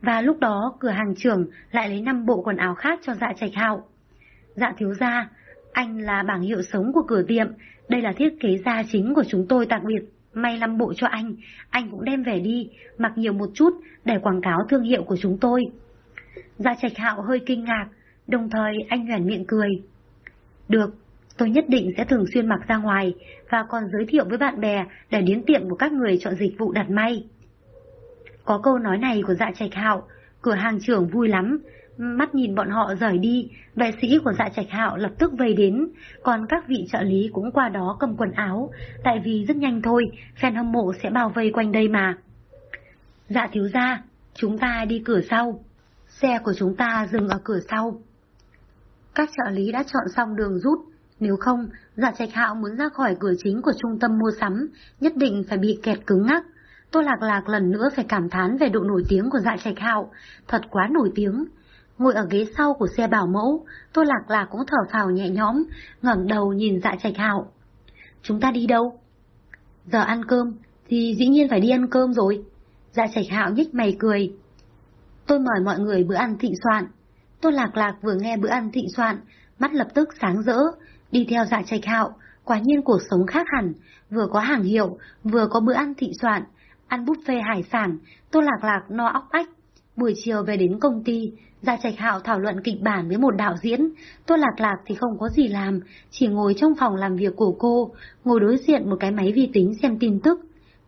Và lúc đó cửa hàng trưởng lại lấy năm bộ quần áo khác cho dạ trạch hạo. Dạ thiếu gia, anh là bảng hiệu sống của cửa tiệm, đây là thiết kế da chính của chúng tôi tặng biệt, may lăm bộ cho anh, anh cũng đem về đi, mặc nhiều một chút để quảng cáo thương hiệu của chúng tôi. Dạ trạch hạo hơi kinh ngạc, đồng thời anh nhoẻn miệng cười. Được, tôi nhất định sẽ thường xuyên mặc ra ngoài và còn giới thiệu với bạn bè để đến tiệm của các người chọn dịch vụ đặt may. Có câu nói này của dạ trạch hạo, cửa hàng trưởng vui lắm, mắt nhìn bọn họ rời đi, vệ sĩ của dạ trạch hạo lập tức vây đến, còn các vị trợ lý cũng qua đó cầm quần áo, tại vì rất nhanh thôi, fan hâm mộ sẽ bao vây quanh đây mà. Dạ thiếu gia, chúng ta đi cửa sau. Xe của chúng ta dừng ở cửa sau. Các trợ lý đã chọn xong đường rút, nếu không, dạ trạch hạo muốn ra khỏi cửa chính của trung tâm mua sắm, nhất định phải bị kẹt cứng ngắc. Tô Lạc Lạc lần nữa phải cảm thán về độ nổi tiếng của dạ trạch hạo, thật quá nổi tiếng. Ngồi ở ghế sau của xe bảo mẫu, tôi Lạc Lạc cũng thở phào nhẹ nhõm, ngẩng đầu nhìn dạ trạch hạo. Chúng ta đi đâu? Giờ ăn cơm, thì dĩ nhiên phải đi ăn cơm rồi. Dạ trạch hạo nhích mày cười. Tôi mời mọi người bữa ăn thịnh soạn. Tôi Lạc Lạc vừa nghe bữa ăn thịnh soạn, mắt lập tức sáng rỡ, đi theo dạ trạch hạo, quả nhiên cuộc sống khác hẳn, vừa có hàng hiệu, vừa có bữa ăn thịnh soạn, ăn buffet hải sản, tôi Lạc Lạc no óc ách. Buổi chiều về đến công ty, Gia Trạch Hạo thảo luận kịch bản với một đạo diễn, Tô Lạc Lạc thì không có gì làm, chỉ ngồi trong phòng làm việc của cô, ngồi đối diện một cái máy vi tính xem tin tức.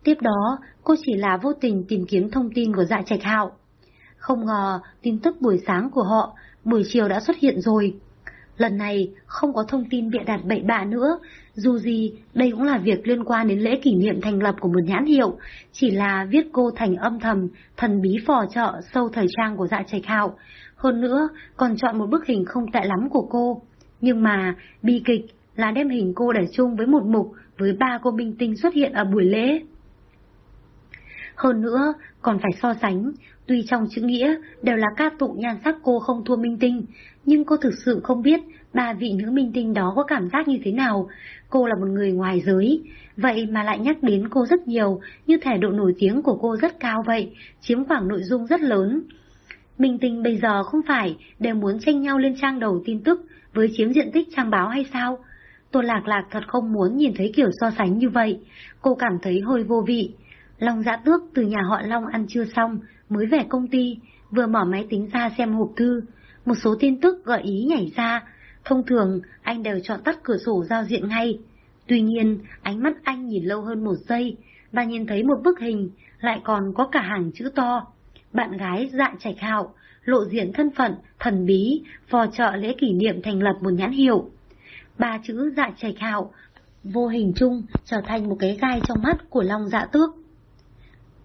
Tiếp đó, cô chỉ là vô tình tìm kiếm thông tin của Dạ Trạch Hạo. Không ngờ, tin tức buổi sáng của họ, buổi chiều đã xuất hiện rồi. Lần này, không có thông tin bịa đặt bậy bạ nữa, dù gì, đây cũng là việc liên quan đến lễ kỷ niệm thành lập của một nhãn hiệu, chỉ là viết cô thành âm thầm, thần bí phò trợ sâu thời trang của dạ trạch hạo. Hơn nữa, còn chọn một bức hình không tệ lắm của cô. Nhưng mà, bi kịch là đem hình cô để chung với một mục với ba cô minh tinh xuất hiện ở buổi lễ. Hơn nữa, còn phải so sánh, tuy trong chữ nghĩa đều là ca tụng nhan sắc cô không thua minh tinh, nhưng cô thực sự không biết ba vị nữ minh tinh đó có cảm giác như thế nào. Cô là một người ngoài giới, vậy mà lại nhắc đến cô rất nhiều, như thể độ nổi tiếng của cô rất cao vậy, chiếm khoảng nội dung rất lớn. Minh tinh bây giờ không phải đều muốn tranh nhau lên trang đầu tin tức với chiếm diện tích trang báo hay sao? Tô Lạc Lạc thật không muốn nhìn thấy kiểu so sánh như vậy, cô cảm thấy hơi vô vị. Long Dạ Tước từ nhà họ Long ăn trưa xong, mới về công ty, vừa mở máy tính ra xem hộp thư. Một số tin tức gợi ý nhảy ra, thông thường anh đều chọn tắt cửa sổ giao diện ngay. Tuy nhiên, ánh mắt anh nhìn lâu hơn một giây, và nhìn thấy một bức hình, lại còn có cả hàng chữ to. Bạn gái dạ trạch hạo, lộ diện thân phận, thần bí, phò trợ lễ kỷ niệm thành lập một nhãn hiệu. Ba chữ dạ trạch hạo, vô hình chung trở thành một cái gai trong mắt của Long dạ tước.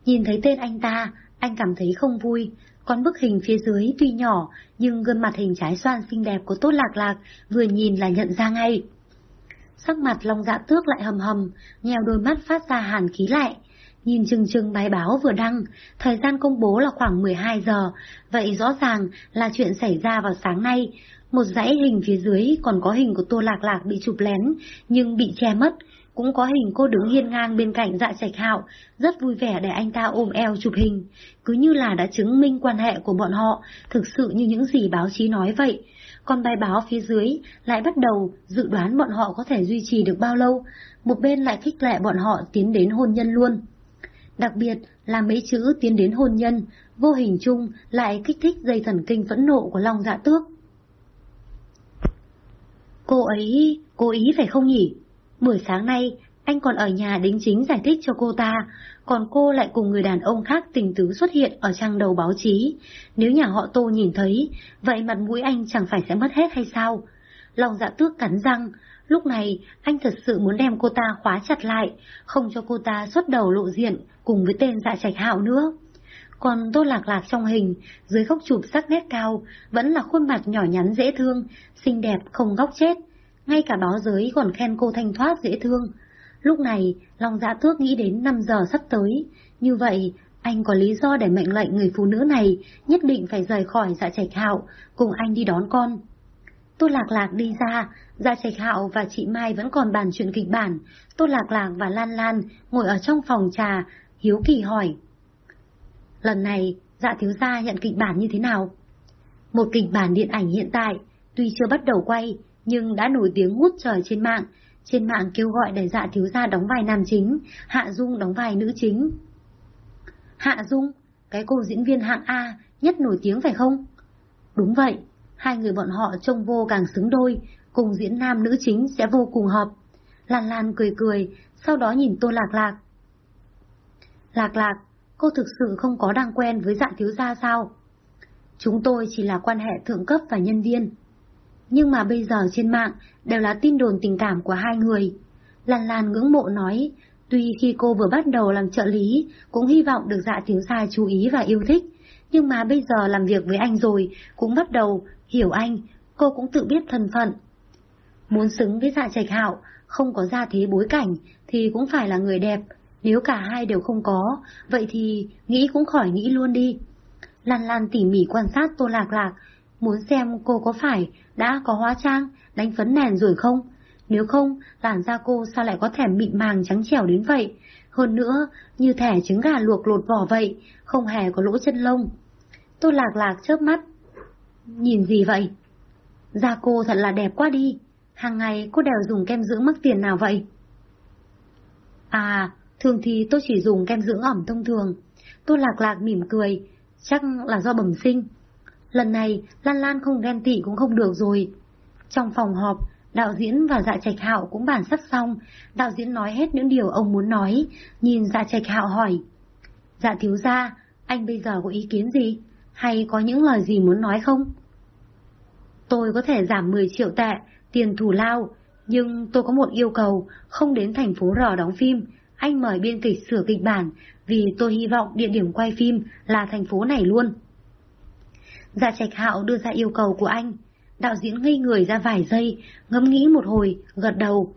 Nhìn thấy tên anh ta, anh cảm thấy không vui, còn bức hình phía dưới tuy nhỏ, nhưng gương mặt hình trái xoan xinh đẹp của Tốt Lạc Lạc vừa nhìn là nhận ra ngay. Sắc mặt Long Dạ Tước lại hầm hầm, nhèo đôi mắt phát ra hàn khí lại. Nhìn chừng chừng bài báo vừa đăng, thời gian công bố là khoảng 12 giờ, vậy rõ ràng là chuyện xảy ra vào sáng nay. Một dãy hình phía dưới còn có hình của Tô Lạc Lạc bị chụp lén, nhưng bị che mất, cũng có hình cô đứng hiên ngang bên cạnh dạ trạch hạo, rất vui vẻ để anh ta ôm eo chụp hình, cứ như là đã chứng minh quan hệ của bọn họ, thực sự như những gì báo chí nói vậy. Còn bài báo phía dưới lại bắt đầu dự đoán bọn họ có thể duy trì được bao lâu, một bên lại khích lệ bọn họ tiến đến hôn nhân luôn. Đặc biệt là mấy chữ tiến đến hôn nhân, vô hình chung lại kích thích dây thần kinh phẫn nộ của Long Dạ Tước. Cô ấy, cô ý phải không nhỉ? Buổi sáng nay, anh còn ở nhà đính chính giải thích cho cô ta, còn cô lại cùng người đàn ông khác tình tứ xuất hiện ở trang đầu báo chí. Nếu nhà họ Tô nhìn thấy, vậy mặt mũi anh chẳng phải sẽ mất hết hay sao? Lòng dạ tước cắn răng, lúc này anh thật sự muốn đem cô ta khóa chặt lại, không cho cô ta xuất đầu lộ diện cùng với tên dạ trạch hạo nữa. Còn Tô Lạc Lạc trong hình, dưới góc chụp sắc nét cao, vẫn là khuôn mặt nhỏ nhắn dễ thương, xinh đẹp không góc chết ngay cả báo giới còn khen cô thanh thoát dễ thương. Lúc này, Long Dạ Tước nghĩ đến 5 giờ sắp tới, như vậy anh có lý do để mệnh lệnh người phụ nữ này nhất định phải rời khỏi dạ trạch hạo, cùng anh đi đón con. Tô Lạc Lạc đi ra, Dạ Trạch Hạo và chị Mai vẫn còn bàn chuyện kịch bản. Tô Lạc Lạc và Lan Lan ngồi ở trong phòng trà, hiếu kỳ hỏi. Lần này, dạ thiếu gia nhận kịch bản như thế nào? Một kịch bản điện ảnh hiện tại, tuy chưa bắt đầu quay, nhưng đã nổi tiếng ngút trời trên mạng. Trên mạng kêu gọi để dạ thiếu gia đóng vai nam chính, Hạ Dung đóng vai nữ chính. Hạ Dung, cái cô diễn viên hạng A, nhất nổi tiếng phải không? Đúng vậy, hai người bọn họ trông vô càng xứng đôi, cùng diễn nam nữ chính sẽ vô cùng hợp. Lan Lan cười cười, sau đó nhìn Tô Lạc Lạc. Lạc Lạc, cô thực sự không có đang quen với dạ thiếu gia sao? Chúng tôi chỉ là quan hệ thượng cấp và nhân viên. Nhưng mà bây giờ trên mạng đều là tin đồn tình cảm của hai người. Lan Lan ngưỡng mộ nói, tuy khi cô vừa bắt đầu làm trợ lý, cũng hy vọng được dạ thiếu gia chú ý và yêu thích, nhưng mà bây giờ làm việc với anh rồi, cũng bắt đầu hiểu anh, cô cũng tự biết thân phận. Muốn xứng với dạ trạch hạo, không có gia thế bối cảnh, thì cũng phải là người đẹp, nếu cả hai đều không có, vậy thì nghĩ cũng khỏi nghĩ luôn đi. Lan Lan tỉ mỉ quan sát Tô Lạc Lạc, Muốn xem cô có phải đã có hóa trang, đánh phấn nền rồi không? Nếu không, làn da cô sao lại có thể mịn màng trắng trẻo đến vậy? Hơn nữa, như thẻ trứng gà luộc lột vỏ vậy, không hề có lỗ chân lông. Tôi lạc lạc chớp mắt. Nhìn gì vậy? Da cô thật là đẹp quá đi. Hàng ngày cô đều dùng kem dưỡng mắc tiền nào vậy? À, thường thì tôi chỉ dùng kem dưỡng ẩm thông thường. Tôi lạc lạc mỉm cười, chắc là do bẩm sinh. Lần này, Lan Lan không ghen tị cũng không được rồi. Trong phòng họp, đạo diễn và dạ trạch hạo cũng bàn sắp xong. Đạo diễn nói hết những điều ông muốn nói, nhìn dạ trạch hạo hỏi. Dạ thiếu gia, anh bây giờ có ý kiến gì? Hay có những lời gì muốn nói không? Tôi có thể giảm 10 triệu tệ, tiền thù lao, nhưng tôi có một yêu cầu, không đến thành phố rò đóng phim. Anh mời biên kịch sửa kịch bản, vì tôi hy vọng địa điểm quay phim là thành phố này luôn gia trạch hạo đưa ra yêu cầu của anh. Đạo diễn ngây người ra vài giây, ngẫm nghĩ một hồi, gật đầu.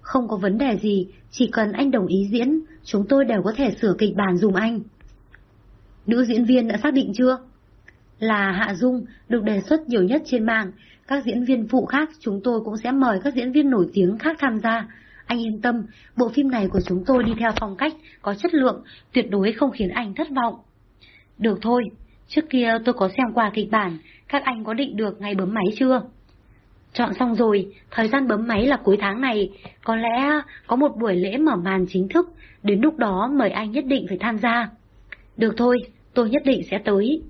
Không có vấn đề gì, chỉ cần anh đồng ý diễn, chúng tôi đều có thể sửa kịch bản dùm anh. Nữ diễn viên đã xác định chưa? Là Hạ Dung, được đề xuất nhiều nhất trên mạng. Các diễn viên phụ khác chúng tôi cũng sẽ mời các diễn viên nổi tiếng khác tham gia. Anh yên tâm, bộ phim này của chúng tôi đi theo phong cách, có chất lượng, tuyệt đối không khiến anh thất vọng. Được thôi, trước kia tôi có xem qua kịch bản, các anh có định được ngày bấm máy chưa? Chọn xong rồi, thời gian bấm máy là cuối tháng này, có lẽ có một buổi lễ mở màn chính thức, đến lúc đó mời anh nhất định phải tham gia. Được thôi, tôi nhất định sẽ tới.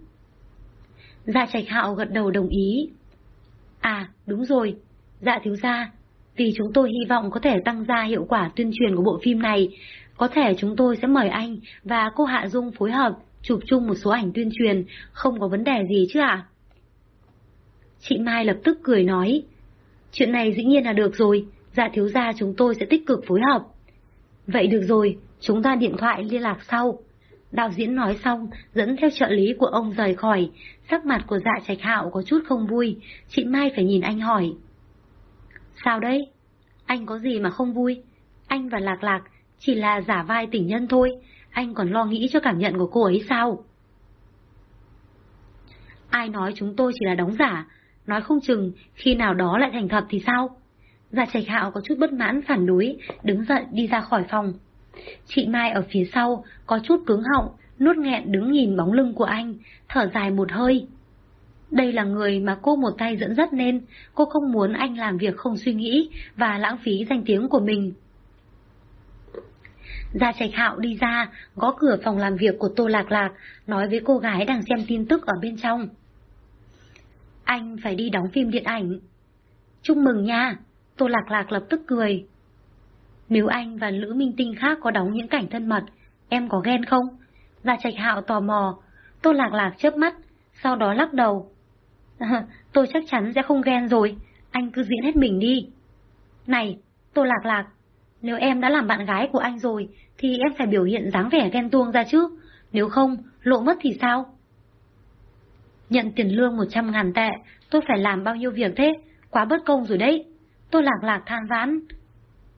Dạ trạch hạo gật đầu đồng ý. À, đúng rồi, dạ thiếu gia, vì chúng tôi hy vọng có thể tăng gia hiệu quả tuyên truyền của bộ phim này, có thể chúng tôi sẽ mời anh và cô Hạ Dung phối hợp chụp chung một số ảnh tuyên truyền, không có vấn đề gì chứ ạ? Chị Mai lập tức cười nói, chuyện này dĩ nhiên là được rồi, dạ thiếu gia chúng tôi sẽ tích cực phối hợp. Vậy được rồi, chúng ta điện thoại liên lạc sau. Đạo diễn nói xong, dẫn theo trợ lý của ông rời khỏi, sắc mặt của dạ trạch hạo có chút không vui, chị Mai phải nhìn anh hỏi. Sao đấy? Anh có gì mà không vui? Anh và Lạc Lạc chỉ là giả vai tình nhân thôi, anh còn lo nghĩ cho cảm nhận của cô ấy sao? Ai nói chúng tôi chỉ là đóng giả, nói không chừng khi nào đó lại thành thật thì sao? Giả trạch hạo có chút bất mãn phản đối, đứng dậy đi ra khỏi phòng. Chị Mai ở phía sau, có chút cứng họng, nuốt nghẹn đứng nhìn bóng lưng của anh, thở dài một hơi. Đây là người mà cô một tay dẫn dắt nên, cô không muốn anh làm việc không suy nghĩ và lãng phí danh tiếng của mình. Gia Trạch Hạo đi ra, gõ cửa phòng làm việc của Tô Lạc Lạc, nói với cô gái đang xem tin tức ở bên trong. Anh phải đi đóng phim điện ảnh. Chúc mừng nha, Tô Lạc Lạc lập tức cười. Nếu anh và Lữ Minh Tinh khác có đóng những cảnh thân mật, em có ghen không? Gia Trạch Hạo tò mò, Tô Lạc Lạc chớp mắt, sau đó lắc đầu. [laughs] tôi chắc chắn sẽ không ghen rồi, anh cứ diễn hết mình đi. Này, Tô Lạc Lạc, nếu em đã làm bạn gái của anh rồi, thì em phải biểu hiện dáng vẻ ghen tuông ra chứ, nếu không, lộ mất thì sao? Nhận tiền lương 100 ngàn tệ, tôi phải làm bao nhiêu việc thế, quá bất công rồi đấy. Tôi lạc lạc than vãn.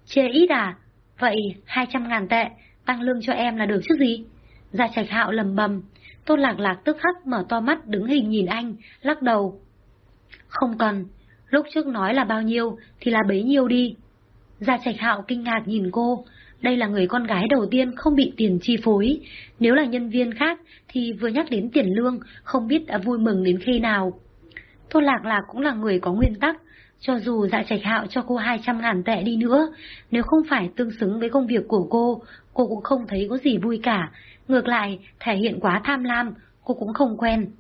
Chê ít à? Vậy 200 ngàn tệ, tăng lương cho em là được chứ gì? gia trạch hạo lầm bầm, tôi lạc lạc tức khắc mở to mắt đứng hình nhìn anh, lắc đầu. Không cần, lúc trước nói là bao nhiêu thì là bấy nhiêu đi. Gia Trạch Hạo kinh ngạc nhìn cô, đây là người con gái đầu tiên không bị tiền chi phối. Nếu là nhân viên khác thì vừa nhắc đến tiền lương, không biết đã vui mừng đến khi nào. Tô Lạc Lạc cũng là người có nguyên tắc, cho dù dạ trạch hạo cho cô 200 ngàn tệ đi nữa, nếu không phải tương xứng với công việc của cô, cô cũng không thấy có gì vui cả. Ngược lại, thể hiện quá tham lam, cô cũng không quen.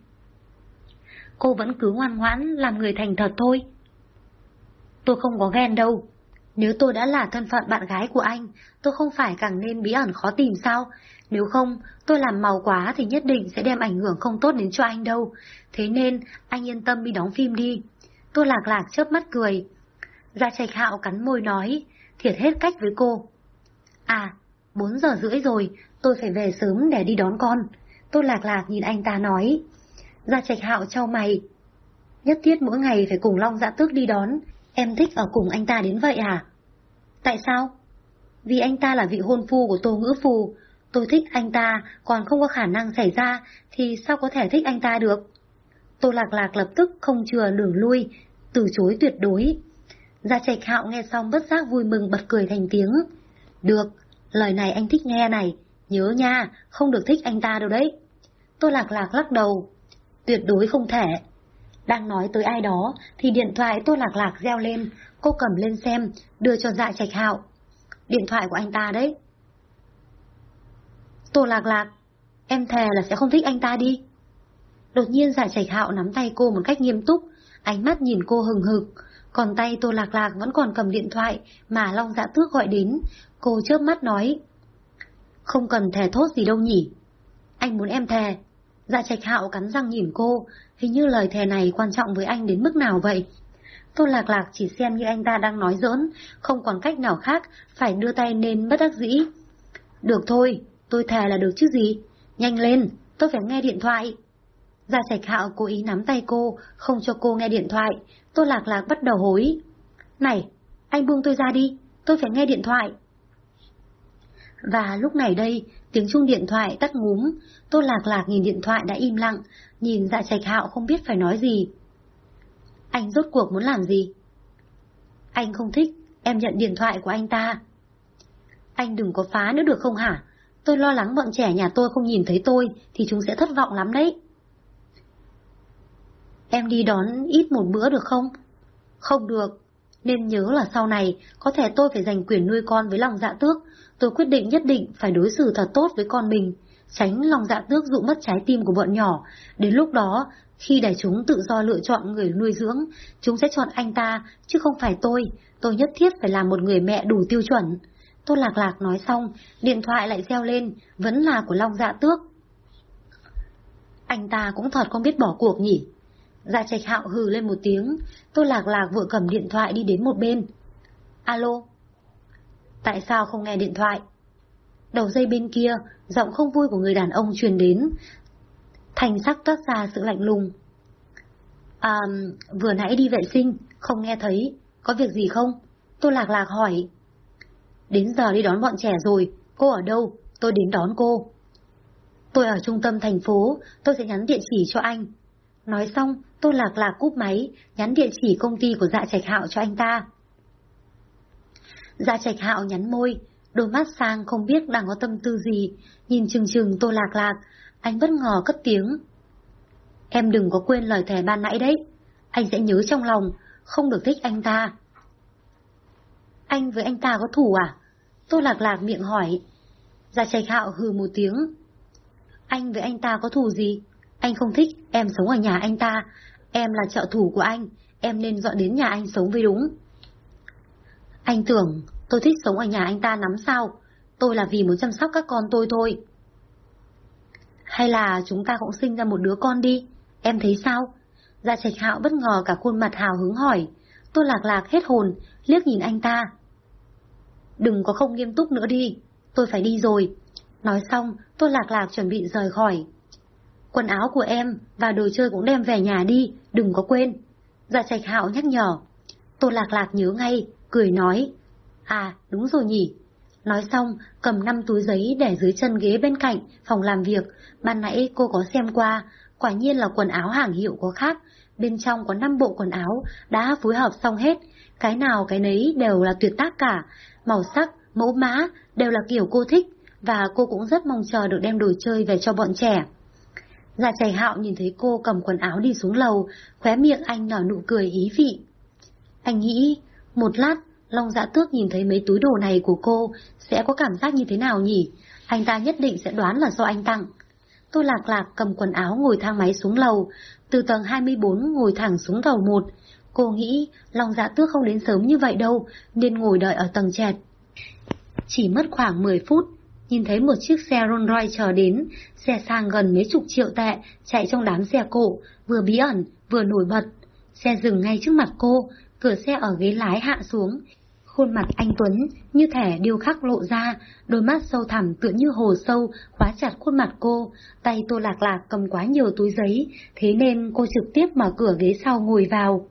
Cô vẫn cứ ngoan ngoãn làm người thành thật thôi. Tôi không có ghen đâu. Nếu tôi đã là thân phận bạn gái của anh, tôi không phải càng nên bí ẩn khó tìm sao? Nếu không, tôi làm màu quá thì nhất định sẽ đem ảnh hưởng không tốt đến cho anh đâu. Thế nên, anh yên tâm đi đóng phim đi. Tôi lạc lạc chớp mắt cười. Gia trạch hạo cắn môi nói, thiệt hết cách với cô. À, 4 giờ rưỡi rồi, tôi phải về sớm để đi đón con. Tôi lạc lạc nhìn anh ta nói. Gia trạch hạo trao mày. Nhất thiết mỗi ngày phải cùng Long dạ tước đi đón, em thích ở cùng anh ta đến vậy à? Tại sao? Vì anh ta là vị hôn phu của Tô Ngữ Phù, tôi thích anh ta còn không có khả năng xảy ra thì sao có thể thích anh ta được? Tô Lạc Lạc lập tức không chừa đường lui, từ chối tuyệt đối. Gia Trạch Hạo nghe xong bất giác vui mừng bật cười thành tiếng. Được, lời này anh thích nghe này, nhớ nha, không được thích anh ta đâu đấy. Tô Lạc Lạc lắc đầu. Tuyệt đối không thể. Đang nói tới ai đó, thì điện thoại Tô Lạc Lạc reo lên, cô cầm lên xem, đưa cho dạ trạch hạo. Điện thoại của anh ta đấy. Tô Lạc Lạc, em thề là sẽ không thích anh ta đi. Đột nhiên dạ trạch hạo nắm tay cô một cách nghiêm túc, ánh mắt nhìn cô hừng hực, còn tay Tô Lạc Lạc vẫn còn cầm điện thoại mà Long Dạ Tước gọi đến, cô chớp mắt nói. Không cần thề thốt gì đâu nhỉ. Anh muốn em thề. Dạ trạch hạo cắn răng nhìn cô, hình như lời thề này quan trọng với anh đến mức nào vậy? Tô Lạc Lạc chỉ xem như anh ta đang nói giỡn, không còn cách nào khác, phải đưa tay nên bất đắc dĩ. Được thôi, tôi thề là được chứ gì. Nhanh lên, tôi phải nghe điện thoại. Gia Trạch Hạo cố ý nắm tay cô, không cho cô nghe điện thoại. Tô Lạc Lạc bắt đầu hối. Này, anh buông tôi ra đi, tôi phải nghe điện thoại. Và lúc này đây, tiếng chuông điện thoại tắt ngúm. Tô Lạc Lạc nhìn điện thoại đã im lặng, nhìn Dạ Trạch Hạo không biết phải nói gì. Anh rốt cuộc muốn làm gì? Anh không thích, em nhận điện thoại của anh ta. Anh đừng có phá nữa được không hả? Tôi lo lắng bọn trẻ nhà tôi không nhìn thấy tôi thì chúng sẽ thất vọng lắm đấy. Em đi đón ít một bữa được không? Không được. Nên nhớ là sau này, có thể tôi phải giành quyền nuôi con với lòng dạ tước. Tôi quyết định nhất định phải đối xử thật tốt với con mình, tránh lòng dạ tước dụ mất trái tim của bọn nhỏ. Đến lúc đó, khi để chúng tự do lựa chọn người nuôi dưỡng, chúng sẽ chọn anh ta, chứ không phải tôi. Tôi nhất thiết phải làm một người mẹ đủ tiêu chuẩn. Tôi lạc lạc nói xong, điện thoại lại reo lên, vẫn là của Long Dạ Tước. Anh ta cũng thật không biết bỏ cuộc nhỉ. Dạ trạch hạo hừ lên một tiếng, tôi lạc lạc vừa cầm điện thoại đi đến một bên. Alo? Tại sao không nghe điện thoại? Đầu dây bên kia, giọng không vui của người đàn ông truyền đến. Thành sắc toát ra sự lạnh lùng. À, vừa nãy đi vệ sinh, không nghe thấy, có việc gì không? Tôi lạc lạc hỏi. Đến giờ đi đón bọn trẻ rồi, cô ở đâu? Tôi đến đón cô. Tôi ở trung tâm thành phố, tôi sẽ nhắn địa chỉ cho anh. Nói xong, tôi lạc lạc cúp máy, nhắn địa chỉ công ty của dạ trạch hạo cho anh ta. Dạ trạch hạo nhắn môi, đôi mắt sang không biết đang có tâm tư gì, nhìn chừng chừng tô lạc lạc, anh bất ngờ cất tiếng. Em đừng có quên lời thề ban nãy đấy, anh sẽ nhớ trong lòng, không được thích anh ta. Anh với anh ta có thủ à? Tô lạc lạc miệng hỏi. Dạ trạch hạo hừ một tiếng. Anh với anh ta có thù gì? Anh không thích em sống ở nhà anh ta, em là trợ thủ của anh, em nên dọn đến nhà anh sống với đúng. Anh tưởng tôi thích sống ở nhà anh ta lắm sao? Tôi là vì muốn chăm sóc các con tôi thôi. Hay là chúng ta cũng sinh ra một đứa con đi, em thấy sao? Gia Trạch Hạo bất ngờ cả khuôn mặt hào hứng hỏi. Tôi lạc lạc hết hồn, liếc nhìn anh ta. Đừng có không nghiêm túc nữa đi, tôi phải đi rồi. Nói xong, tôi lạc lạc chuẩn bị rời khỏi. Quần áo của em và đồ chơi cũng đem về nhà đi, đừng có quên. Dạ trạch hạo nhắc nhở. Tôi lạc lạc nhớ ngay, cười nói. À, đúng rồi nhỉ. Nói xong, cầm năm túi giấy để dưới chân ghế bên cạnh, phòng làm việc. Ban nãy cô có xem qua, quả nhiên là quần áo hàng hiệu có khác. Bên trong có năm bộ quần áo, đã phối hợp xong hết. Cái nào cái nấy đều là tuyệt tác cả. Màu sắc, mẫu mã, đều là kiểu cô thích. Và cô cũng rất mong chờ được đem đồ chơi về cho bọn trẻ. Dạ Già chảy hạo nhìn thấy cô cầm quần áo đi xuống lầu, khóe miệng anh nở nụ cười ý vị. Anh nghĩ, một lát, Long dạ tước nhìn thấy mấy túi đồ này của cô sẽ có cảm giác như thế nào nhỉ? Anh ta nhất định sẽ đoán là do anh tặng. Tôi lạc lạc cầm quần áo ngồi thang máy xuống lầu, từ tầng 24 ngồi thẳng xuống tầng 1. Cô nghĩ Long dạ tước không đến sớm như vậy đâu, nên ngồi đợi ở tầng chẹt. Chỉ mất khoảng 10 phút, nhìn thấy một chiếc xe Rolls Royce chờ đến, xe sang gần mấy chục triệu tệ, chạy trong đám xe cổ, vừa bí ẩn, vừa nổi bật. Xe dừng ngay trước mặt cô, cửa xe ở ghế lái hạ xuống. Khuôn mặt anh Tuấn như thể điêu khắc lộ ra, đôi mắt sâu thẳm tựa như hồ sâu, khóa chặt khuôn mặt cô, tay tô lạc lạc cầm quá nhiều túi giấy, thế nên cô trực tiếp mở cửa ghế sau ngồi vào.